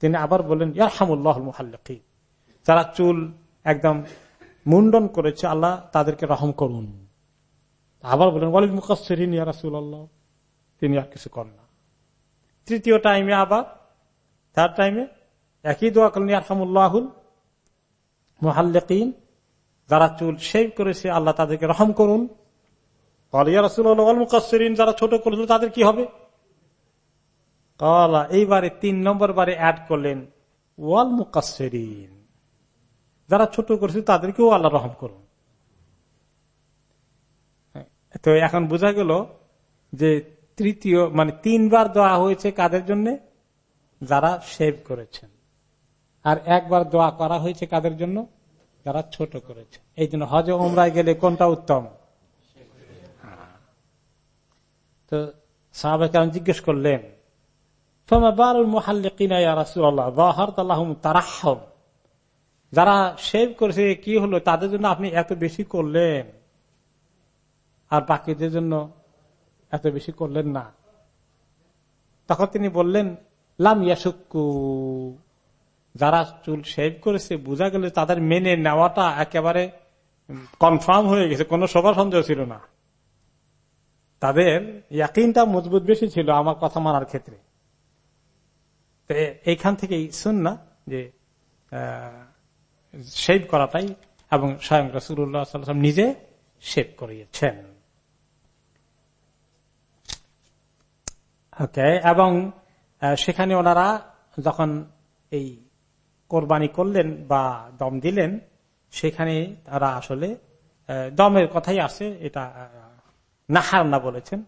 S2: তিনি আবার বলেন বললেন ইয়ারহামুল্লাহ মুহাল্লিক যারা চুল একদম মুন্ডন করেছে, আল্লাহ তাদেরকে রহম করুন। আবার বলেন ওয়ালিদ মুকাসরিন ইয়া রাসুল্লাহ তিনি আর কিছু করেন না। তৃতীয় টাইমে আবার থার্ড টাইমে একই দোয়া করলেন, ইয়ারহামুল্লাহুল মুহাল্লিকিন, যারা চুল শেভ করেছে, আল্লাহ তাদেরকে রহম করুন। যারা ছোট করেছিল, তাদের কি হবে? এইবারে তিন নম্বর বারে অ্যাড করলেন, ওয়াল মুকাসরিন যারা ছোট করেছে, তাদেরকেও আল্লাহ রহম করুন। তো এখন বোঝা গেল যে তৃতীয় মানে তিনবার দেওয়া হয়েছে কাদের জন্য? যারা সেভ করেছেন। আর একবার দোয়া করা হয়েছে কাদের জন্য? যারা ছোট করেছে। এই জন্য হজ ওমরায় গেলে কোনটা উত্তম? তো সাহাবে কারণ জিজ্ঞেস করলেন যারা সেভ করেছে, কি হলো? তাদের জন্য আপনি এত বেশি করলেন। আর বাকিদের জন্য এত বেশি করলেন না। তখন তিনি বললেন, লাম ইয়াসুক্কু যারা চুল শেভ করেছে, বোঝা গেলে তাদের মেনে নেওয়াটা একেবারে কনফার্ম হয়ে গেছে, কোনো সবার সন্দেহ ছিল না। তাদের ইয়াকিনটা মজবুত বেশি ছিল আমার কথা মানার ক্ষেত্রে। এইখান থেকেই শুন না যে শেভ করাটাই এবং স্বয়ং রসুল্লাহ নিজে শেভ করিয়েছেন। ওকে এবং সেখানে ওনারা যখন এই কোরবানি করলেন বা দম দিলেন, সেখানে তারা আসলে দমের কথাই আছে এটা নাহার না বলেছেন।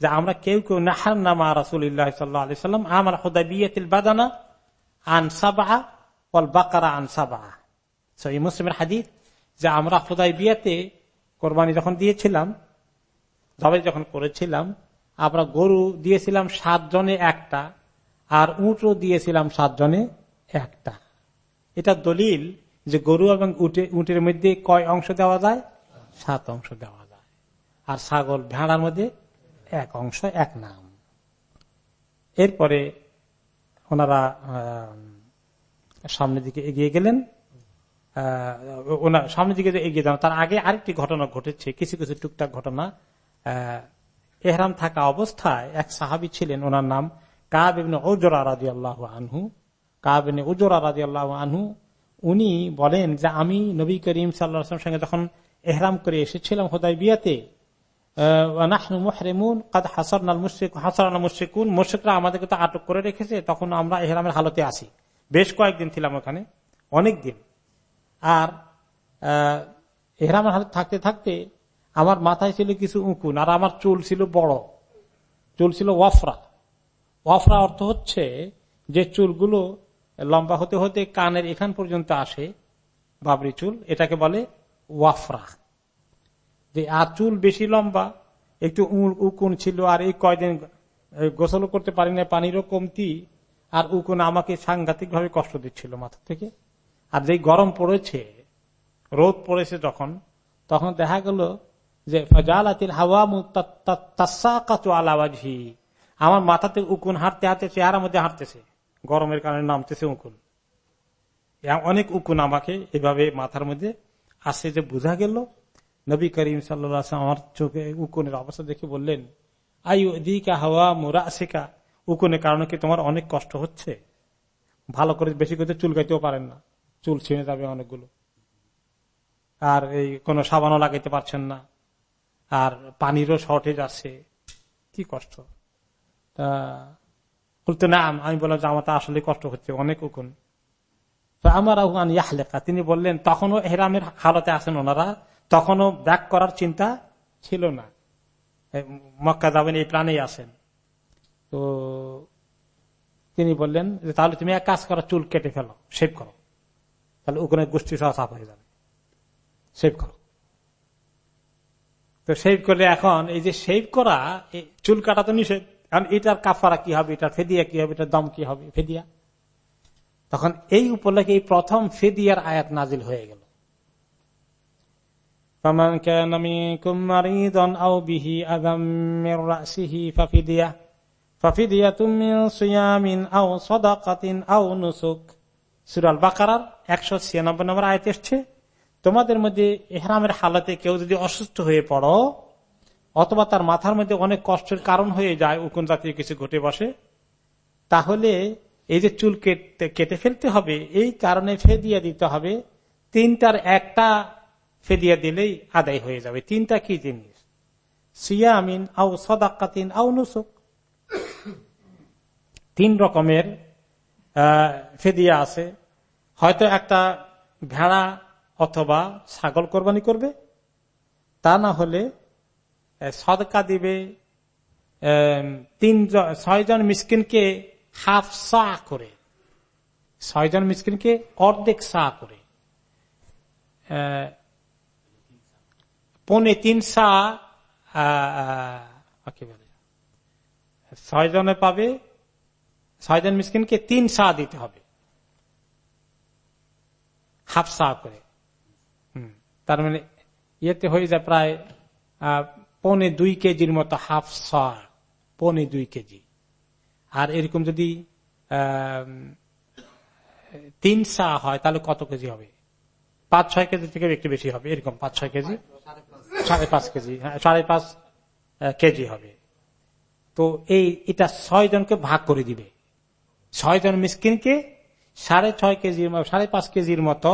S2: যে আমরা কেউ কেউ নাহার নামা রাসুল্লাহ সাল্লাম, আমার হোদায় বিয়েতিল বাদানা আন সাবা ওল বাকারা আন সাবা সই মুসলিমের হাদিস, যে আমরা হোদাই বিয়াতে কোরবানি যখন দিয়েছিলাম জবাই যখন করেছিলাম, আমরা গরু দিয়েছিলাম সাত জনে একটা, আর উঁটও দিয়েছিলাম সাত জনে একটা। এটা দলিল যে গরু এবং উটের মধ্যে কয় অংশ দেওয়া যায়? সাত অংশ দেওয়া যায়। আর ছাগল ভেড়ার মধ্যে এক অংশ, এক নাম। এরপরে ওনারা সামনের দিকে এগিয়ে গেলেন। ওনার সামনের দিকে এগিয়ে যান, তার আগে আরেকটি ঘটনা ঘটেছে, কিছু কিছু টুকটাক ঘটনা। এহরাম থাকা অবস্থায় এক সাহাবি ছিলেন, ওনার নাম কাবিন ওজরা রাজি আল্লাহ আনহু। কাবিন উজোরা রাজি আল্লাহ আনহু, উনি বলেন যে আমি নবী করিম সাল্লাহাম সঙ্গে যখন এহরাম করে এসেছিলাম হোদাই বিয়াতে আমাদেরকে তো আটক করে রেখেছে, তখন আমরা এহরামের হালতে আসি বেশ কয়েকদিন ছিলাম ওখানে, অনেক দিন। আর এহরামের হালতে থাকতে থাকতে আমার মাথায় ছিল কিছু উকুন, আর আমার চুল ছিল বড়। চুল ছিল ওয়াফরা। ওয়াফরা অর্থ হচ্ছে যে চুলগুলো লম্বা হতে হতে কানের এখান পর্যন্ত আসে বাবরি চুল, এটাকে বলে ওয়াফরা। যে আর চুল বেশি লম্বা, একটু উকুন ছিল আর এই কয়দিন গোসল করতে পারি না পানিরও কমতি, আর উকুন আমাকে সাংঘাতিক ভাবে কষ্ট দিচ্ছিল মাথা থেকে। আর যেই গরম পড়েছে, রোদ পড়েছে যখন, তখন দেখা গেল যে ফজালাতিল হাওয়া আলাবাজি আমার মাথাতে উকুন হাঁটতে হাঁটতে চেহারার মধ্যে হাঁটতেছে। গরমের কারণে নামতেছে উকুন। অনেক উকুন আমাকে এভাবে মাথার মধ্যে আসে যে বোঝা গেল, নবী করিম সাল্লা আমার চোখে উকুনের অবস্থা দেখে বললেন, আয়ু দিকা হাওয়া মোরা শেখা উকুনের কারণে কি তোমার অনেক কষ্ট হচ্ছে? ভালো করে বেশি করে চুল গাইতেও পারেন না, চুল ছিঁড়ে যাবে অনেকগুলো। আর এই কোনো সাবানও লাগাইতে পারছেন না, আর পানিরও শর্টেজ আছে। কি কষ্ট? তা বলতে না আমি বললাম যে আমার আসলে কষ্ট হচ্ছে, অনেক উকুন। আমার আহ্বান ইয়াহলেখা তিনি বললেন, তখনও হেরামের হালতে আছেন ওনারা, তখনও ব্যাক করার চিন্তা ছিল না। মক্কা যাবেন, এই প্রাণেই আসেন তো তিনি বললেন যে, তাহলে তুমি এক কাজ করো, চুল কেটে ফেলো, শেভ করো। তাহলে ওখানে গোষ্ঠী সহ সাফ হয়ে যাবে। শেভ করো। তো শেভ করলে এখন, এই যে শেভ করা চুল কাটা তো নিষেধ। কারণ এটার কাফারা কি হবে? এটার ফেদিয়া কি হবে? এটার দম কি হবে? ফেদিয়া? তখন এই উপলক্ষে এই প্রথম ফেদিয়ার আয়াত নাজিল হয়ে গেল। একশো ছিয়ানব্বই নম্বর তোমাদের মধ্যে এহরামের হালতে কেউ যদি অসুস্থ হয়ে পড়ো অথবা তার মাথার মধ্যে অনেক কষ্টের কারণ হয়ে যায় উকুন জাতীয় কিছু ঘটে বসে, তাহলে এই যে চুল কেটে ফেলতে হবে, এই কারণে ফেদিয়া দিতে হবে। তিনটার একটা ফেদিয়া দিলেই আদায় হয়ে যাবে। তিনটা কি জিনিস? সিয়ামিন আউ সদাক্কাতিন আউ নুসুক। তিন রকমের ফেদিয়া আছে। হয়তো একটা ভেড়া অথবা ছাগল কোরবানি করবে। তা না হলে সদকা দিবে তিন ছয়জন মিসকিনকে হাফ সা করে। ছয়জন মিসকিনকে অর্ধেক সা করে। পনে তিন সা ছয়জনে পাবে, ছয়জন মিসকিনকে তিন সা দিতে হবে। হাফ সা করে। তার মানে ইয়েতে হয়ে যায় প্রায় পৌনে দুই কেজির মতো হাফ সা পৌনে দুই কেজি। আর এরকম যদি তিন সা হয়, তাহলে কত কেজি হবে? পাঁচ, ছয় কেজি থেকে একটু বেশি হবে, এরকম পাঁচ, ছয় কেজি। সাড়ে পাঁচ কেজি হ্যাঁ সাড়ে পাঁচ কেজি হবে। তো এই, এটা ছয় জনকে ভাগ করে দিবে। ছয় জন মিসকিনকে সাড়ে ছয় কেজির সাড়ে পাঁচ কেজির মতো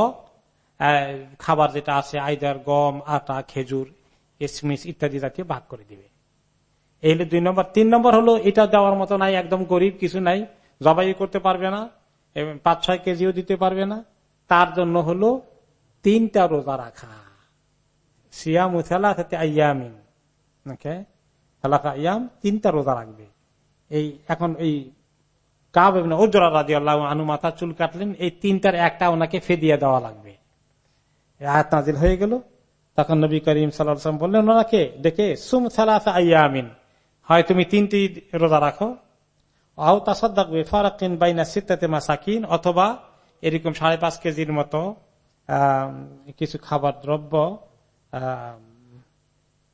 S2: খাবার যেটা আছে আইদার গম, আটা, খেজুর কিসমিস ইত্যাদি জাতীয় ভাগ করে দিবে। এই হলো দুই নম্বর, তিন নম্বর হলো এটা দেওয়ার মতো নাই, একদম গরিব, কিছু নাই, জবাই করতে পারবে না, এবং পাঁচ, ছয় কেজিও দিতে পারবে না। তার জন্য হলো তিনটা রোজা রাখা। সিয়াম আয়ামিন আয়াম তিনটা রোজা রাখবে। এই এখন এই কাব ওজরা রাজি আল্লাহ আনু মাথা চুল কাটলেন, এই তিনটার একটা ওনাকে ফেদিয়া দেওয়া লাগবে। হয়ে গেল। তখন নবী করিম সাল্লাম বললেন, ওনাকে ডেকে, সুম সালাসা আয়ামিন। হয়, তুমি তিনটি রোজা রাখো। আও তাসাদ্দাকবে ফারাকিন বাইনা সিত্তাতে মাসাকিন, অথবা এরকম সাড়ে পাঁচ কেজির মতো কিছু খাবার দ্রব্য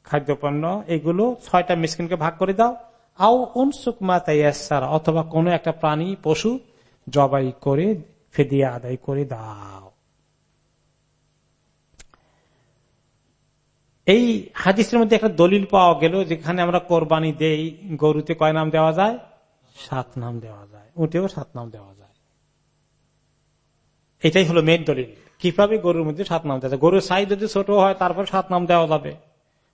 S2: খাদ্যপণ্য, এগুলো ছয়টা মিসকিনকে ভাগ করে দাও। আও উনসুক মাতাইয়াসারা অথবা কোনো একটা প্রাণী, পশু জবাই করে, ফেদিয়া আদায় করে দাও। এই হাদিসের মধ্যে একটা দলিল পাওয়া গেল যেখানে আমরা কোরবানি দেই, গরুতে কয় নাম দেওয়া যায়? সাত নাম দেওয়া যায়। উঠেও সাত নাম দেওয়া যায়। এটাই হলো মেন দলিল। কীভাবে গরুর মধ্যে সাত নাম দেওয়া যায়? গরুর সাইজ যদি ছোট হয়, তারপর সাত নাম দেওয়া যাবে।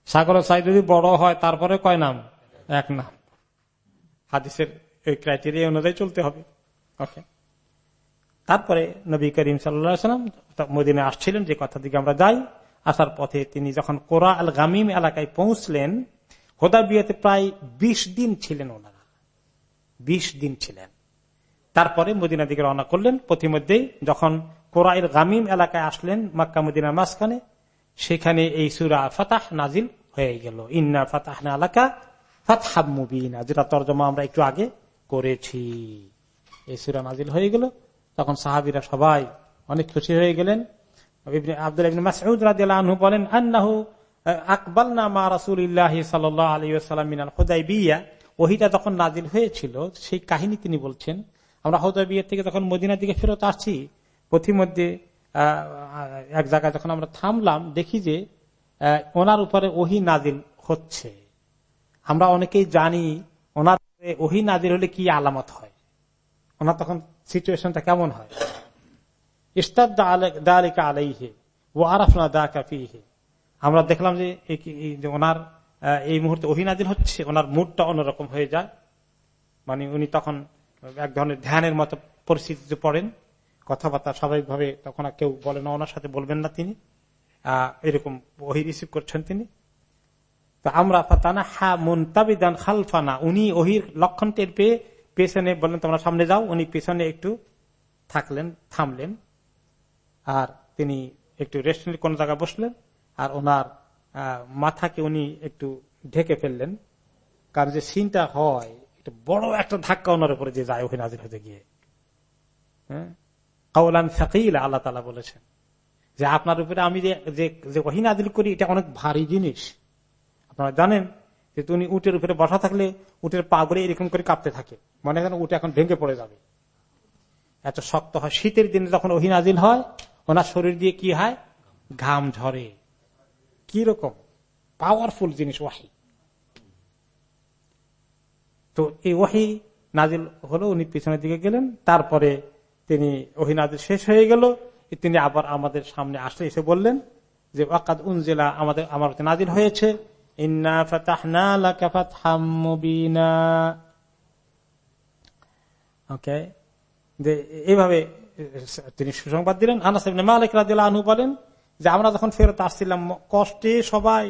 S2: সাগরের সাইজ যদি বড় হয়, তারপরে কয় নাম? এক নাম। হাদিসের ওই ক্রাইটেরিয়া অনুযায়ী চলতে হবে। ওকে তারপরে নবী করিম সাল্লাম মদিনে আসছিলেন, যে কথা দিকে আমরা যাই। আসার পথে তিনি যখন কোরা আল গামিম এলাকায় পৌঁছলেন হোদা বিয়েতে প্রায় ২০ দিন ছিলেন ওনারা। ২০ দিন ছিলেন। তারপরে মদিনা দিকে রওনা করলেন। প্রতিমধ্যে যখন কোরআল গামিম এলাকায় আসলেন, মাক্কা মদিনা মাঝখানে, সেখানে এই সুরা ফাতাহ নাজিল হয়ে গেল। ইন্না ফাতাহ এলাকা ফাতহাব মুবিনা। যেটা তর্জমা আমরা একটু আগে করেছি। এই সুরা নাজিল হয়ে গেল। তখন সাহাবিরা সবাই অনেক খুশি হয়ে গেলেন। বলেন মিনাল যখন নাজিল হয়েছিল, সেই কাহিনী তিনি বলছেন, আমরা হোদাই বিয়ের থেকে যখন মদিনার দিকে ফেরত আসছি, পথিমধ্যে এক জায়গায় যখন আমরা থামলাম, দেখি যে ওনার উপরে ওহি নাজিল হচ্ছে। আমরা অনেকেই জানি, ওনার ওহি নাজিল হলে কি আলামত হয়? ওনার তখন সিচুয়েশনটা কেমন হয়? আলাইহে ও আরাফনা দা কাফিহে আমরা দেখলাম যে ওনার এই মুহূর্তে অহিনাজিল হচ্ছে, ওনার মুডটা অন্যরকম হয়ে যায়। মানে উনি তখন এক ধরনের ধ্যানের মতো পরিস্থিতিতে পড়েন। কথাবার্তা স্বাভাবিকভাবে তখন আর কেউ বলে না, ওনার সাথে বলবেন না তিনি। এরকম ওহি রিসিভ করছেন তিনি। তো আমরা ফাতানা হা মুন্তাবিদান খালফানা, উনি ওহির লক্ষণ টের পেয়ে পেছনে বললেন, তোমরা সামনে যাও। উনি পেছনে একটু থাকলেন, থামলেন। আর তিনি একটু রেস্ট কোন জায়গায় বসলেন, আর ওনার মাথাকে উনি একটু ঢেকে ফেললেন। কারণ যে সিনটা হয়, এটা বড় একটা ধাক্কা ওনার উপরে যে যায় ওখানে নাজির হতে গিয়ে। হ্যাঁ? কাউলান সাকিল, আল্লাহ তালা বলেছেন যে আপনার উপরে আমি যে ওহিনাদিল করি, এটা অনেক ভারী জিনিস। আপনারা জানেন যে তুমি উটের উপরে বসা থাকলে উটের পা গুলো এরকম করে কাঁপতে থাকে। মনে করেন উঠে এখন ভেঙে পড়ে যাবে। এত শক্ত হয়। শীতের দিনে যখন ওহিনাজিল হয় ওনার শরীর দিয়ে কি হয়? ঘাম ঝরে। কি রকম পাওয়ারফুল জিনিস ওয়াহি। তো এই ওয়াহি নাজিল হলো, উনি পিছনের দিকে গেলেন, তারপরে তিনি ওহি নাজিল শেষ হয়ে গেল। তিনি আবার আমাদের সামনে আসলে এসে বললেন যে, ওয়াকাদ উনজেলা, আমাদের আমার নাজিল হয়েছে। এইভাবে তিনি সুসংবাদ দিলেন। আনাস মালিক রাদিয়াল্লাহু আনহু বলেন যে আমরা যখন ফেরত আসছিলাম কষ্টে সবাই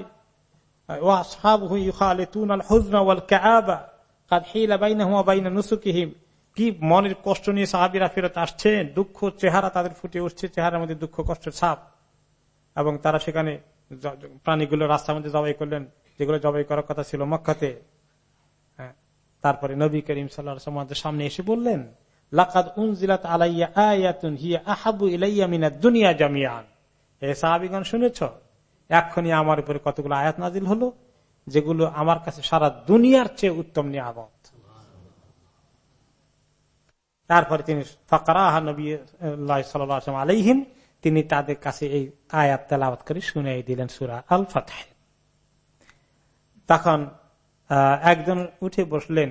S2: কি মনের কষ্ট নিয়ে সাহাবিরা ফেরত আসছে দুঃখ চেহারা তাদের ফুটে উঠছে চেহারার মধ্যে দুঃখ কষ্টের ছাপ। এবং তারা সেখানে প্রাণীগুলো রাস্তার মধ্যে জবাই করলেন যেগুলো জবাই করার কথা ছিল মক্কাতে। হ্যাঁ, তারপরে নবী করিম সাল্লাহ সামনে এসে বললেন আমার উপরে কতগুলো আয়াত নাজিল হলো, যেগুলো আমার কাছে সারা দুনিয়ার চেয়ে উত্তম নিয়ামত। তারপরে তিনি ফকরাহ নবী আলাইহিম, তিনি তাদের কাছে এই আয়াত তেলাওয়াত করে শুনে দিলেন সুরা আল ফাতহ তখন একজন উঠে বসলেন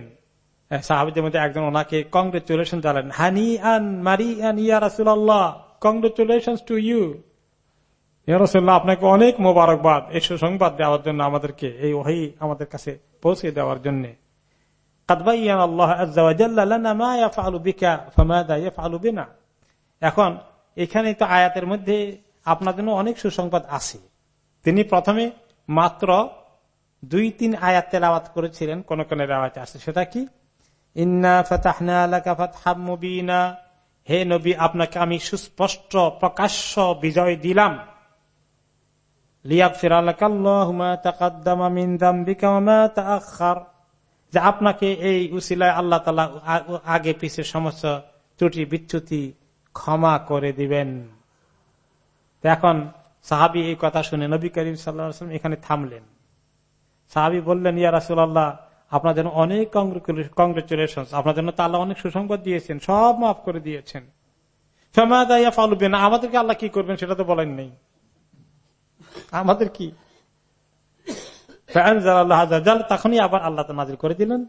S2: সাহাবিদের মধ্যে একজন ওনাকে কংগ্রেচুলেশন জানালেন হানি আন মারি আন ইয়া রাসুল্লাহ কংগ্রেচুলেশন টু ইউ ইয়ারসল্লাহ আপনাকে অনেক মোবারকবাদ এই সুসংবাদ দেওয়ার জন্য আমাদেরকে, এই ওহি আমাদের কাছে পৌঁছে দেওয়ার জন্য। এখন, এখানে তো আয়াতের মধ্যে আপনার জন্য অনেক সুসংবাদ আছে। তিনি প্রথমে মাত্র দুই তিন আয়াত তেলাওয়াত করেছিলেন, কোন কোন রেওয়াজ আছে। সেটা কি? হে নবী, আপনাকে আমি সুস্পষ্ট প্রকাশ্য বিজয় দিলাম। যে আপনাকে এই উসিলায় আল্লাহ তালা আগে পিছিয়ে সমস্ত ত্রুটি বিচ্যুতি ক্ষমা করে দিবেন। এখন সাহাবি এই কথা শুনে নবী করিম সাল্লাম এখানে থামলেন। সাহাবি বললেন, ইয়া রাসুল্লাহ আপনার জন্য অনেক কংগ্রেচুলেশন আপনার জন্য তো অনেক সুসংবাদ দিয়েছেন, সব মাফ করে দিয়েছেন। আমাদেরকে আল্লাহ কি করবেন সেটা তো বলেন নেই। আমাদের কি? তখনই আবার আল্লাহ নাজির করে দিলেন।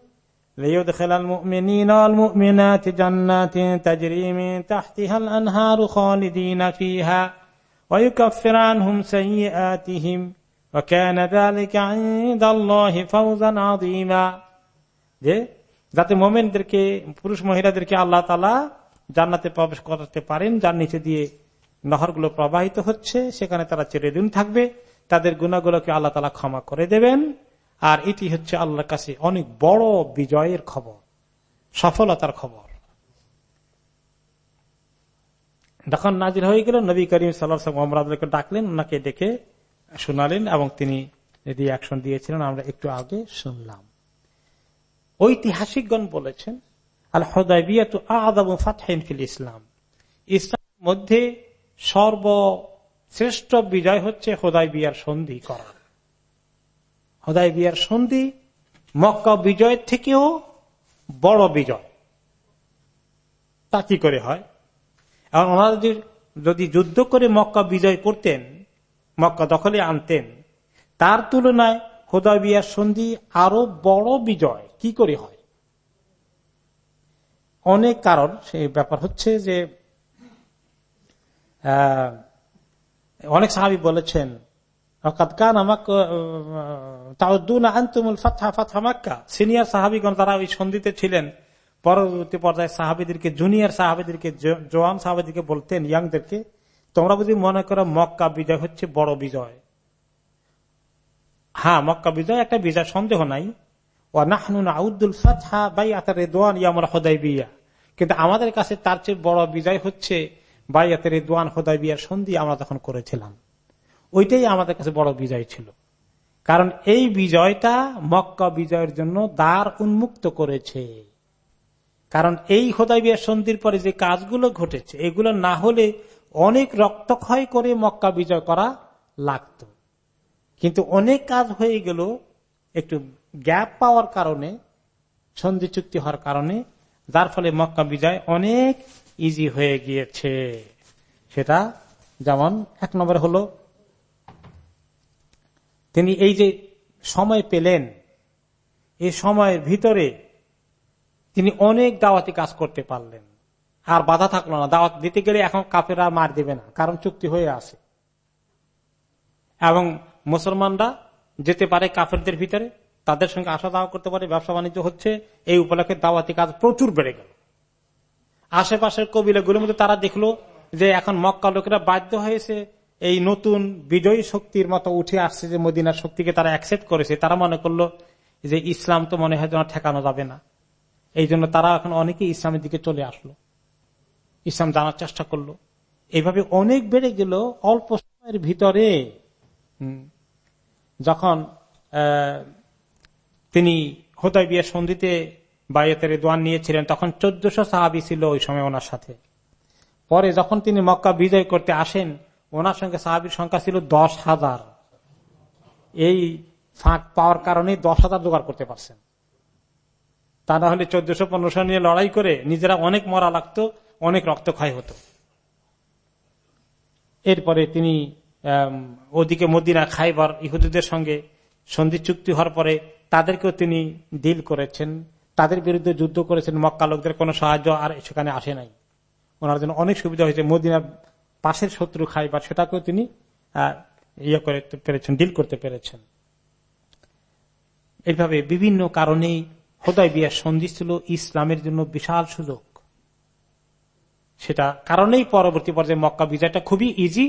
S2: যে যাতে মোমেনদেরকে, পুরুষ মহিলাদেরকে আল্লাহ তালা জান্নাতে প্রবেশ করতে পারেন, যার নিচে দিয়ে নহরগুলো প্রবাহিত হচ্ছে, সেখানে তারা চিরদিন থাকবে, তাদের গুণাগুলোকে আল্লাহ তালা ক্ষমা করে দেবেন। আর এটি হচ্ছে আল্লাহর কাছে অনেক বড় বিজয়ের খবর, সফলতার খবর। যখন নাজির হয়ে গেল, নবী করিম সাল্লাহামকে ডাকলেন, ওনাকে ডেকে শোনালেন এবং তিনি রিয়াকশন দিয়েছিলেন, আমরা একটু আগে শুনলাম। ঐতিহাসিকগণ বলেছেন আল হদায় ফিল ইসলাম। ইসলামের মধ্যে সর্বশ্রেষ্ঠ বিজয় হচ্ছে হোদাই বিয়ার সন্ধি করা। হোদাই বিয়ার সন্ধি মক্কা বিজয়ের থেকেও বড় বিজয়। তা কি করে হয়? এবং ওনারা যদি যুদ্ধ করে মক্কা বিজয় করতেন মক্কা দখলে আনতেন। তার তুলনায় হোদা বিয়ার সন্ধি আরও বড় বিজয়। কি করে হয়? অনেক কারণ। সেই ব্যাপার হচ্ছে যে অনেক সাহাবি বলেছেন সিনিয়র সাহাবিগণ তারা ওই সন্ধিতে ছিলেন। পরবর্তী পর্যায়ে সাহাবিদেরকে, জুনিয়র সাহাবিদেরকে জোয়ান সাহাবিদেরকে বলতেন, ইয়াংদেরকে তোমরা যদি মনে করো মক্কা বিজয় হচ্ছে বড় বিজয়। হ্যাঁ মক্কা বিজয় একটা বিজয়, সন্দেহ নাই। কিন্তু আমাদের কাছে তার চেয়ে বড় বিজয় হচ্ছে বাইয়াতের দোয়ান হোদাই বিয়ার সন্ধি আমরা তখন করেছিলাম। ওইটাই আমাদের কাছে বড় বিজয় ছিল। কারণ এই বিজয়টা মক্কা বিজয়ের জন্য দ্বার উন্মুক্ত করেছে। কারণ এই হোদাই বিয়ার সন্ধির পরে যে কাজগুলো ঘটেছে, এগুলো না হলে অনেক রক্তক্ষয় করে মক্কা বিজয় করা লাগত। কিন্তু অনেক কাজ হয়ে গেল, একটু গ্যাপ পাওয়ার কারণে সন্ধি চুক্তি হওয়ার কারণে, যার ফলে মক্কা বিজয় অনেক ইজি হয়ে গিয়েছে। সেটা যেমন এক নম্বর হলো, তিনি এই যে সময় পেলেন, এই সময়ের ভিতরে তিনি অনেক দাওয়াতি কাজ করতে পারলেন। আর বাধা থাকল না। দাওয়াত দিতে গেলে এখন কাপেরা মার দেবে না, কারণ চুক্তি হয়ে আছে। এবং মুসলমানরা যেতে পারে কাফেরদের ভিতরে, তাদের সঙ্গে আসা যাওয়া করতে পারে, ব্যবসা বাণিজ্য হচ্ছে, এই উপলক্ষে দাওয়াতি কাজ প্রচুর বেড়ে গেল। আশেপাশের কবিলাগুলোর মধ্যে তারা দেখল যে এখন মক্কা লোকেরা বাধ্য হয়েছে এই নতুন বিজয়ী শক্তির মতো উঠে আসছে যে মদিনার শক্তিকে তারা অ্যাকসেপ্ট করেছে। তারা মনে করল যে ইসলাম তো মনে হয় যেন ঠেকানো যাবে না। এই জন্য তারা এখন অনেকে ইসলামের দিকে চলে আসলো। ইসলাম জানার চেষ্টা করল। এইভাবে অনেক বেড়ে গেল অল্প সময়ের ভিতরে। যখন তিনি হোদাই বিয়ের সন্ধিতে বায়তের দোয়ান নিয়েছিলেন, তখন চোদ্দশো সাহাবি ছিল ওই সময় ওনার সাথে। পরে যখন তিনি মক্কা বিজয় করতে আসেন, ওনার সঙ্গে সাহাবির সংখ্যা ছিল দশ হাজার। এই ফাঁক পাওয়ার কারণে দশ হাজার জোগাড় করতে পারছেন। তা না হলে চোদ্দশো পনেরোশো নিয়ে লড়াই করে নিজেরা অনেক মরা লাগতো অনেক রক্তক্ষয় হতো। এরপরে তিনি ওদিকে মদিনা খাইবার ইহুদিদের সঙ্গে সন্ধি চুক্তি হওয়ার পরে তাদেরকেও তিনি ডিল করেছেন। তাদের বিরুদ্ধে যুদ্ধ করেছেন মক্কা লোকদের কোনো সাহায্য আর সেখানে আসে নাই। ওনার জন্য অনেক সুবিধা হয়েছে। মদিনার পাশের শত্রু খাইবার, সেটাকেও তিনি ইয়ে করে পেরেছেন ডিল করতে পেরেছেন। এইভাবে বিভিন্ন কারণেই হোদাই বিয়ার সন্ধি ছিল ইসলামের জন্য বিশাল সুযোগ। সেটা কারণেই পরবর্তী পর্যায়ে মক্কা বিজয়টা খুবই ইজি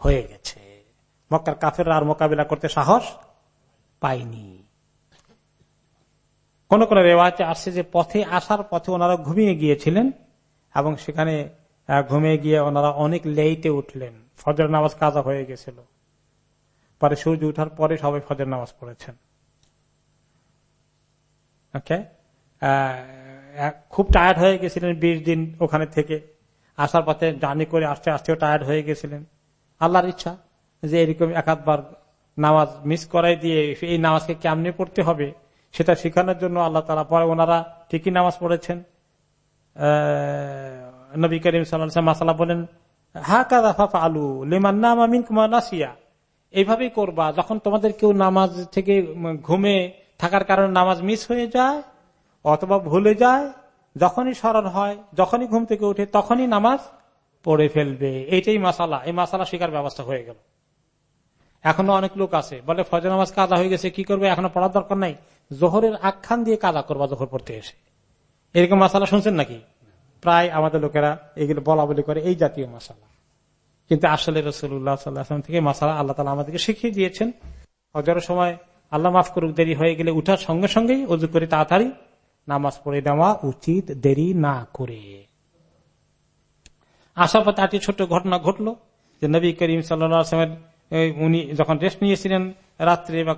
S2: হয়ে গেছে। মক্কার কাফের আর মোকাবিলা করতে সাহস পাইনি কোন কোন রেওয়াজে আসছে যে পথে আসার পথে ওনারা ঘুমিয়ে গিয়েছিলেন এবং সেখানে ঘুমিয়ে গিয়ে ওনারা অনেক লেইতে উঠলেন। ফজর নামাজ কাজা হয়ে গেছিল। পরে সূর্য উঠার পরে সবাই ফজর নামাজ পড়েছেন। ওকে খুব টায়ার্ড হয়ে গেছিলেন বিশ দিন ওখানে থেকে। আসার পথে জার্নি করে আসতে আসতেও টায়ার্ড হয়ে গেছিলেন। আল্লাহর ইচ্ছা যে এরকম একাধবার নামাজ মিস করাই দিয়ে এই নামাজকে কেমনে পড়তে হবে সেটা শেখানোর জন্য আল্লাহ তালা পরে ওনারা ঠিকই নামাজ পড়েছেন। নবী করিম সাল্লাম মাসালা বলেন হা কাদা ফাফা আলু লেমান নাম আমিন কুমার নাসিয়া। এইভাবেই করবা, যখন তোমাদের কেউ নামাজ থেকে ঘুমে থাকার কারণে নামাজ মিস হয়ে যায় অথবা ভুলে যায় যখনই স্মরণ হয়, যখনই ঘুম থেকে উঠে, তখনই নামাজ পড়ে ফেলবে। এইটাই মাসালা। এই মাসালা শিকার ব্যবস্থা হয়ে গেল। এখনও অনেক লোক আছে, বলে ফজর নামাজ কাদা হয়ে গেছে, কি করবে? এখনও পড়ার দরকার নাই। জোহরের আখ্যান দিয়ে কাদা করবা জোহর পড়তে এসে। এরকম মাসালা শুনছেন নাকি? প্রায় আমাদের লোকেরা এগুলো বলা বলি করে, এই জাতীয় মাসালা। কিন্তু আসলে রসুল্লাহ সাল্লাহাম থেকে মাসালা আল্লাহ তালা আমাদেরকে শিখিয়ে দিয়েছেন। হজরের সময় আল্লাহ মাফ করুক, দেরি হয়ে গেলে উঠার সঙ্গে সঙ্গেই উজু করে তাড়াতাড়ি নামাজ পড়ে নেওয়া উচিত, দেরি না করে। আসার পথে একটি ছোট্ট ঘটনা ঘটলো, যে নবী করিম সাল্লামের উনি যখন রেস্ট নিয়েছিলেন রাত্রে বা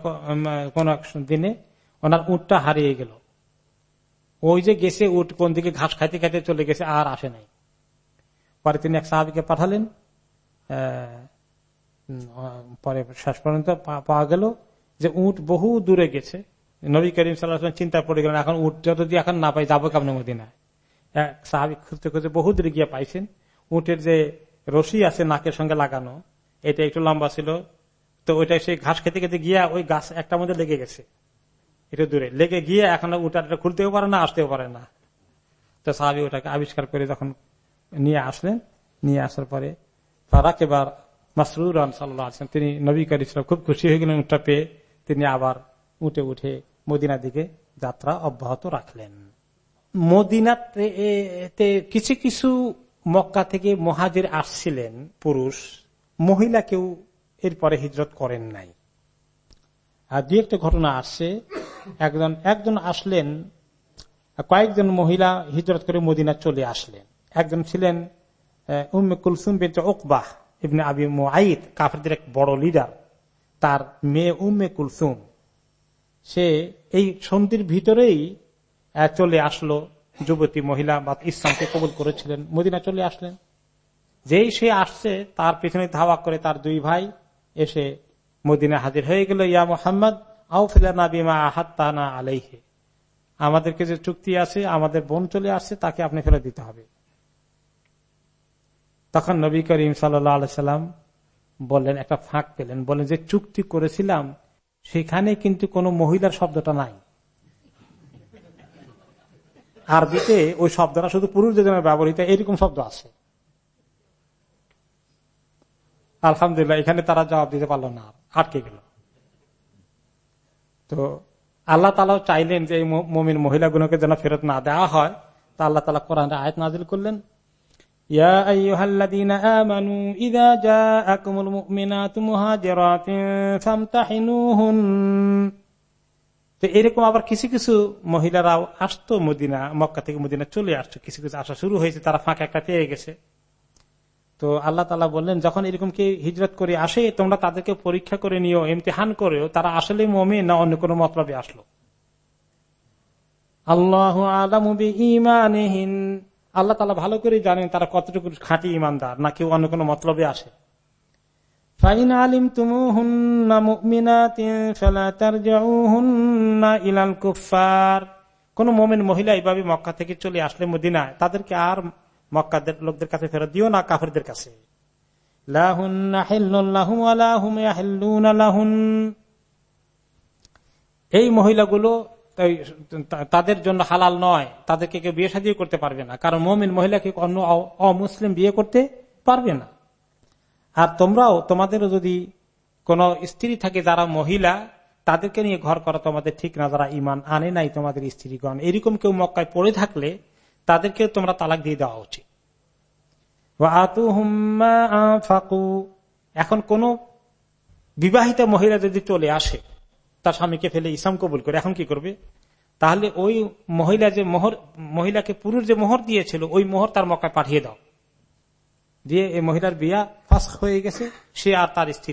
S2: কোন দিনে, ওনার উটটা হারিয়ে গেল। ওই যে গেছে উট, কোন দিকে ঘাস খাইতে খাইতে চলে গেছে, আর আসে নাই। পরে তিনি এক সাহাবিকে পাঠালেন পরে শেষ পর্যন্ত পাওয়া গেল যে উট বহু দূরে গেছে। নবী করিম সাল্লাহ চিন্তা পড়ে গেলেন, এখন উঠটা যদি এখন না পাই, যাব কেমন মদিনায়? সাহাবিক খুঁজতে খুঁজতে বহু দূরে গিয়ে পাইছেন। উটের যে রশি আছে নাকের সঙ্গে লাগানো, এটা একটু লম্বা ছিল। তো ওইটা সেই ঘাস খেতে খেতে গিয়া ওই গাছ একটা মধ্যে লেগে গেছে। একটু দূরে। লেগে গিয়ে এখন উটাটা খুলতেও পারে না, আসতেও পারে না। তো সাহাবি ওটাকে আবিষ্কার করে যখন নিয়ে আসলেন, নিয়ে আসার পরে তারা কেবার মাসরুর সাল্লাহ তিনি নবী করিম খুব খুশি হয়ে গেলেন উঠটা পেয়ে। তিনি আবার উঠে উঠে মদিনার দিকে যাত্রা অব্যাহত রাখলেন। মদিনাতে কিছু কিছু মক্কা থেকে মহাজির আসছিলেন পুরুষ। মহিলা কেউ এরপরে হিজরত করেন নাই। আর দু একটা ঘটনা আসছে। একজন একজন আসলেন, কয়েকজন মহিলা হিজরত করে মদিনা চলে আসলেন। একজন ছিলেন উম্মে কুলসুম বেচ ওকবাহ ইবনে আবি মোয়াইদ কাফেরদের এক বড় লিডার তার মেয়ে উম্মে কুলসুম। সে এই সন্ধির ভিতরেই চলে আসলো যুবতী মহিলা বা ইসলামকে কবুল করেছিলেন মদিনা চলে আসলেন। যেই সে আসছে, তার পিছনে ধাওয়া করে তার দুই ভাই এসে মদিনা হাজির হয়ে গেল, ইয়া মোহাম্মদ, আউফিলানা আহাত্তানা আলাইহে। আমাদেরকে যে চুক্তি আছে, আমাদের বোন চলে আসছে, তাকে আপনি ফেলে দিতে হবে। তখন নবী করিম সাল্লাম বললেন, একটা ফাঁক পেলেন। বলেন যে, চুক্তি করেছিলাম সেখানে কিন্তু কোনো মহিলার শব্দটা নাই। আরবিতে ওই শব্দটা শুধু পুরুষদের জন্য ব্যবহৃত, এরকম শব্দ আছে। আলহামদুলিল্লাহ, এখানে তারা জবাব দিতে পারল না, আটকে গেল। তো আল্লাহ তালাও চাইলেন যে এই মমিন মহিলাগুলোকে যেন ফেরত না দেওয়া হয়। তা আল্লাহ তালা কোরআন আয়াত নাজিল করলেন। তো এরকম আবার কিছু কিছু মহিলারাও আসতো মদিনা, মক্কা থেকে মদিনা চলে আসতো কিছু কিছু আসা শুরু হয়েছে, তারা ফাঁকা একটা পেয়ে গেছে। তো আল্লাহ তালা বললেন, যখন এরকম কি হিজরত করে আসে, তোমরা তাদেরকে পরীক্ষা করে নিও, ইমতিহান করেও, তারা আসলে মমে না অন্য কোনো মতলবে আসলো? আল্লাহ আলামুবি ইমানহীন আল্লাহ তালা ভালো করে জানেন তারা কতটুকু খাঁটি ইমানদার না কেউ অন্য কোনো মতলবে আসে। আলিম তুমু হুন্না কুফার কোন মোমেন মহিলা এইভাবে মক্কা থেকে চলে আসলে মদিনায়, তাদেরকে আর মক্কাদের লোকদের কাছে ফেরত দিও না, কাফেরদের কাছে। এই মহিলাগুলো তাদের জন্য হালাল নয়। তাদেরকে কেউ বিয়ে সাজিয়ে করতে পারবে না। কারণ মমিন মহিলাকে অন্য অমুসলিম বিয়ে করতে পারবে না। আর তোমরাও, তোমাদেরও যদি কোন স্ত্রী থাকে যারা মহিলা, তাদেরকে নিয়ে ঘর করা তোমাদের ঠিক না। যারা ইমান আনে নাই তোমাদের স্ত্রীগণ। এরকম কেউ মক্কায় পড়ে থাকলে তাদেরকে তোমরা তালাক দিয়ে দেওয়া উচিত। এখন কোন বিবাহিত মহিলা যদি চলে আসে তার স্বামীকে ফেলে ইসলাম কবুল করে। এখন কি করবে? তাহলে ওই মহিলা যে মোহর, মহিলাকে পুরুষ যে মোহর দিয়েছিল, ওই মোহর তার মক্কায় পাঠিয়ে দাও। দিয়ে এই মহিলার বিয়া ফাঁস হয়ে গেছে, সে আর তার স্ত্রী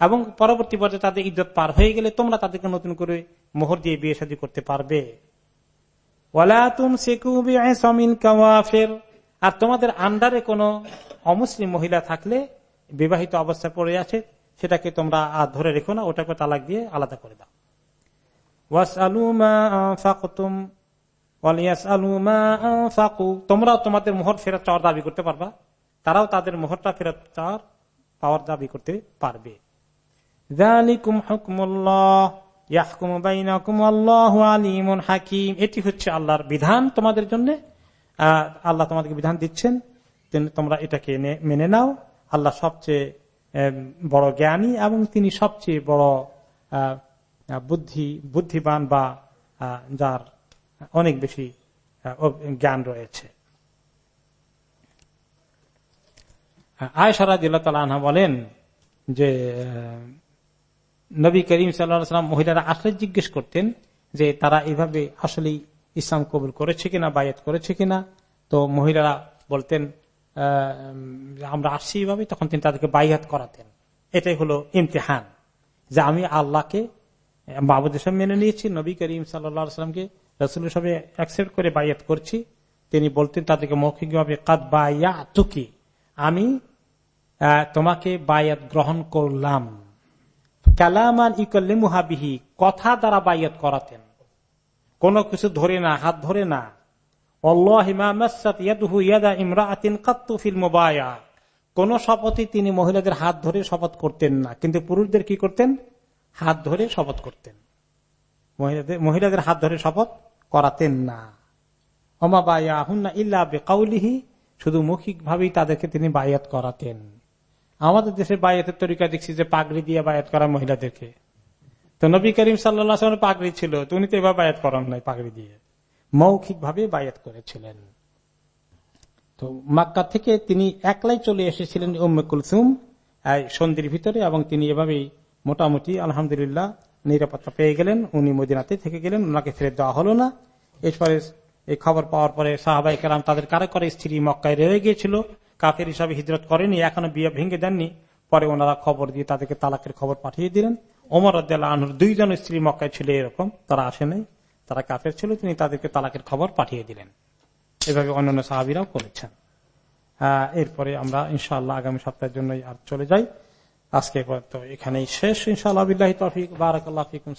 S2: এবং পরবর্তী পর্যায়ে তাদের ইজ্জত পার হয়ে গেলে তোমরা তাদেরকে নতুন করে মোহর দিয়ে বিয়ে শাদী করতে পারবে। ওয়ালা তুম সেকুবি আর তোমাদের আন্ডারে কোন অমুসলিম মহিলা থাকলে বিবাহিত অবস্থায় পড়ে আছে, সেটাকে তোমরা আর ধরে রেখো না, ওটাকে তালাক দিয়ে আলাদা করে দাও। তোমরাও তোমাদের মোহর ফেরত চাওয়ার দাবি করতে পারবা, তারাও তাদের মোহরটা ফেরত চাওয়ার, পাওয়ার দাবি করতে পারবে। হাকিম, এটি হচ্ছে আল্লাহর বিধান তোমাদের জন্য। আল্লাহ তোমাদেরকে বিধান দিচ্ছেন তোমরা এটাকে মেনে নাও। আল্লাহ সবচেয়ে বড় জ্ঞানী এবং তিনি সবচেয়ে বড় বুদ্ধি, বুদ্ধিমান বা যার অনেক বেশি জ্ঞান রয়েছে। আয়সারা দিল্লা বলেন যে নবী করিম সাল্লাম মহিলারা আসলে জিজ্ঞেস করতেন যে তারা এভাবে আসলে ইসলাম কবুল করেছে কিনা বায়াত করেছে কিনা, তো মহিলারা বলতেন আমরা আসছি এইভাবে, তখন তিনি তাদেরকে বাইহাত করাতেন। এটাই হলো ইমতেহান, যে আমি আল্লাহকে বাবুদ ইসলাম মেনে নিয়েছি, নবী করিম সাল্লামকে রসুল সবে অ্যাকসেপ্ট করে বাইয়াত করছি। তিনি বলতেন তাদেরকে মৌখিকভাবে, কাদ বায়া তুকি আমি তোমাকে বায়াত গ্রহণ করলাম। কালামান ইকল্লে মুহাবিহি কথা দ্বারা বাইয়ত করাতেন। কোন কিছু ধরে না, হাত ধরে না। কোন শপথই তিনি মহিলাদের হাত ধরে শপথ করতেন না, কিন্তু পুরুষদের কি করতেন? হাত ধরে শপথ করতেন। মহিলাদের মহিলাদের হাত ধরে শপথ করাতেন না। অমা বায়া আহুন্না ইল্লা বেকাউলিহি, শুধু মৌখিক ভাবেই তাদেরকে তিনি বায়াত করাতেন। আমাদের দেশে বায়াতের তরিকা দেখছি যে পাগড়ি দিয়ে বায়াত করা মহিলাদেরকে। তো নবী করিম সাল্লা পাগড়ি ছিল উনি তো এবার বায়াত করান নাই, পাগড়ি দিয়ে। মৌখিক ভাবে বায়াত করেছিলেন। তো মাক্কা থেকে তিনি একলাই চলে এসেছিলেন উম্মে কুলসুম সন্ধির ভিতরে, এবং তিনি এভাবেই মোটামুটি, আলহামদুলিল্লাহ, নিরাপত্তা পেয়ে গেলেন। উনি মদিনাতে থেকে গেলেন ওনাকে ফেরত দেওয়া হলো না। এরপরে এই খবর পাওয়ার পরে সাহাবাই কালাম তাদের কারও করে স্ত্রী মক্কায় রয়ে গিয়েছিল, কাফের হিসাবে হিজরত করেনি, এখনও বিয়ে ভেঙে দেননি। পরে ওনারা খবর দিয়ে তাদেরকে তালাকের খবর পাঠিয়ে দিলেন। ওমর আনুর দুইজন স্ত্রী মক্কায় ছিল এরকম তারা আসে নাই তারা কাফের ছিল তিনি তাদেরকে তালাকের খবর পাঠিয়ে দিলেন। এভাবে অন্যান্য সাহাবিরাও করেছেন। আহ, এরপরে আমরা ইনশাআল্লাহ আগামী সপ্তাহের জন্য আর চলে যাই। আজকে তো এখানেই শেষ। ইনশাআল্লাহ বিল্লাহি তৌফিক বারাকাল্লাহ ফিকুম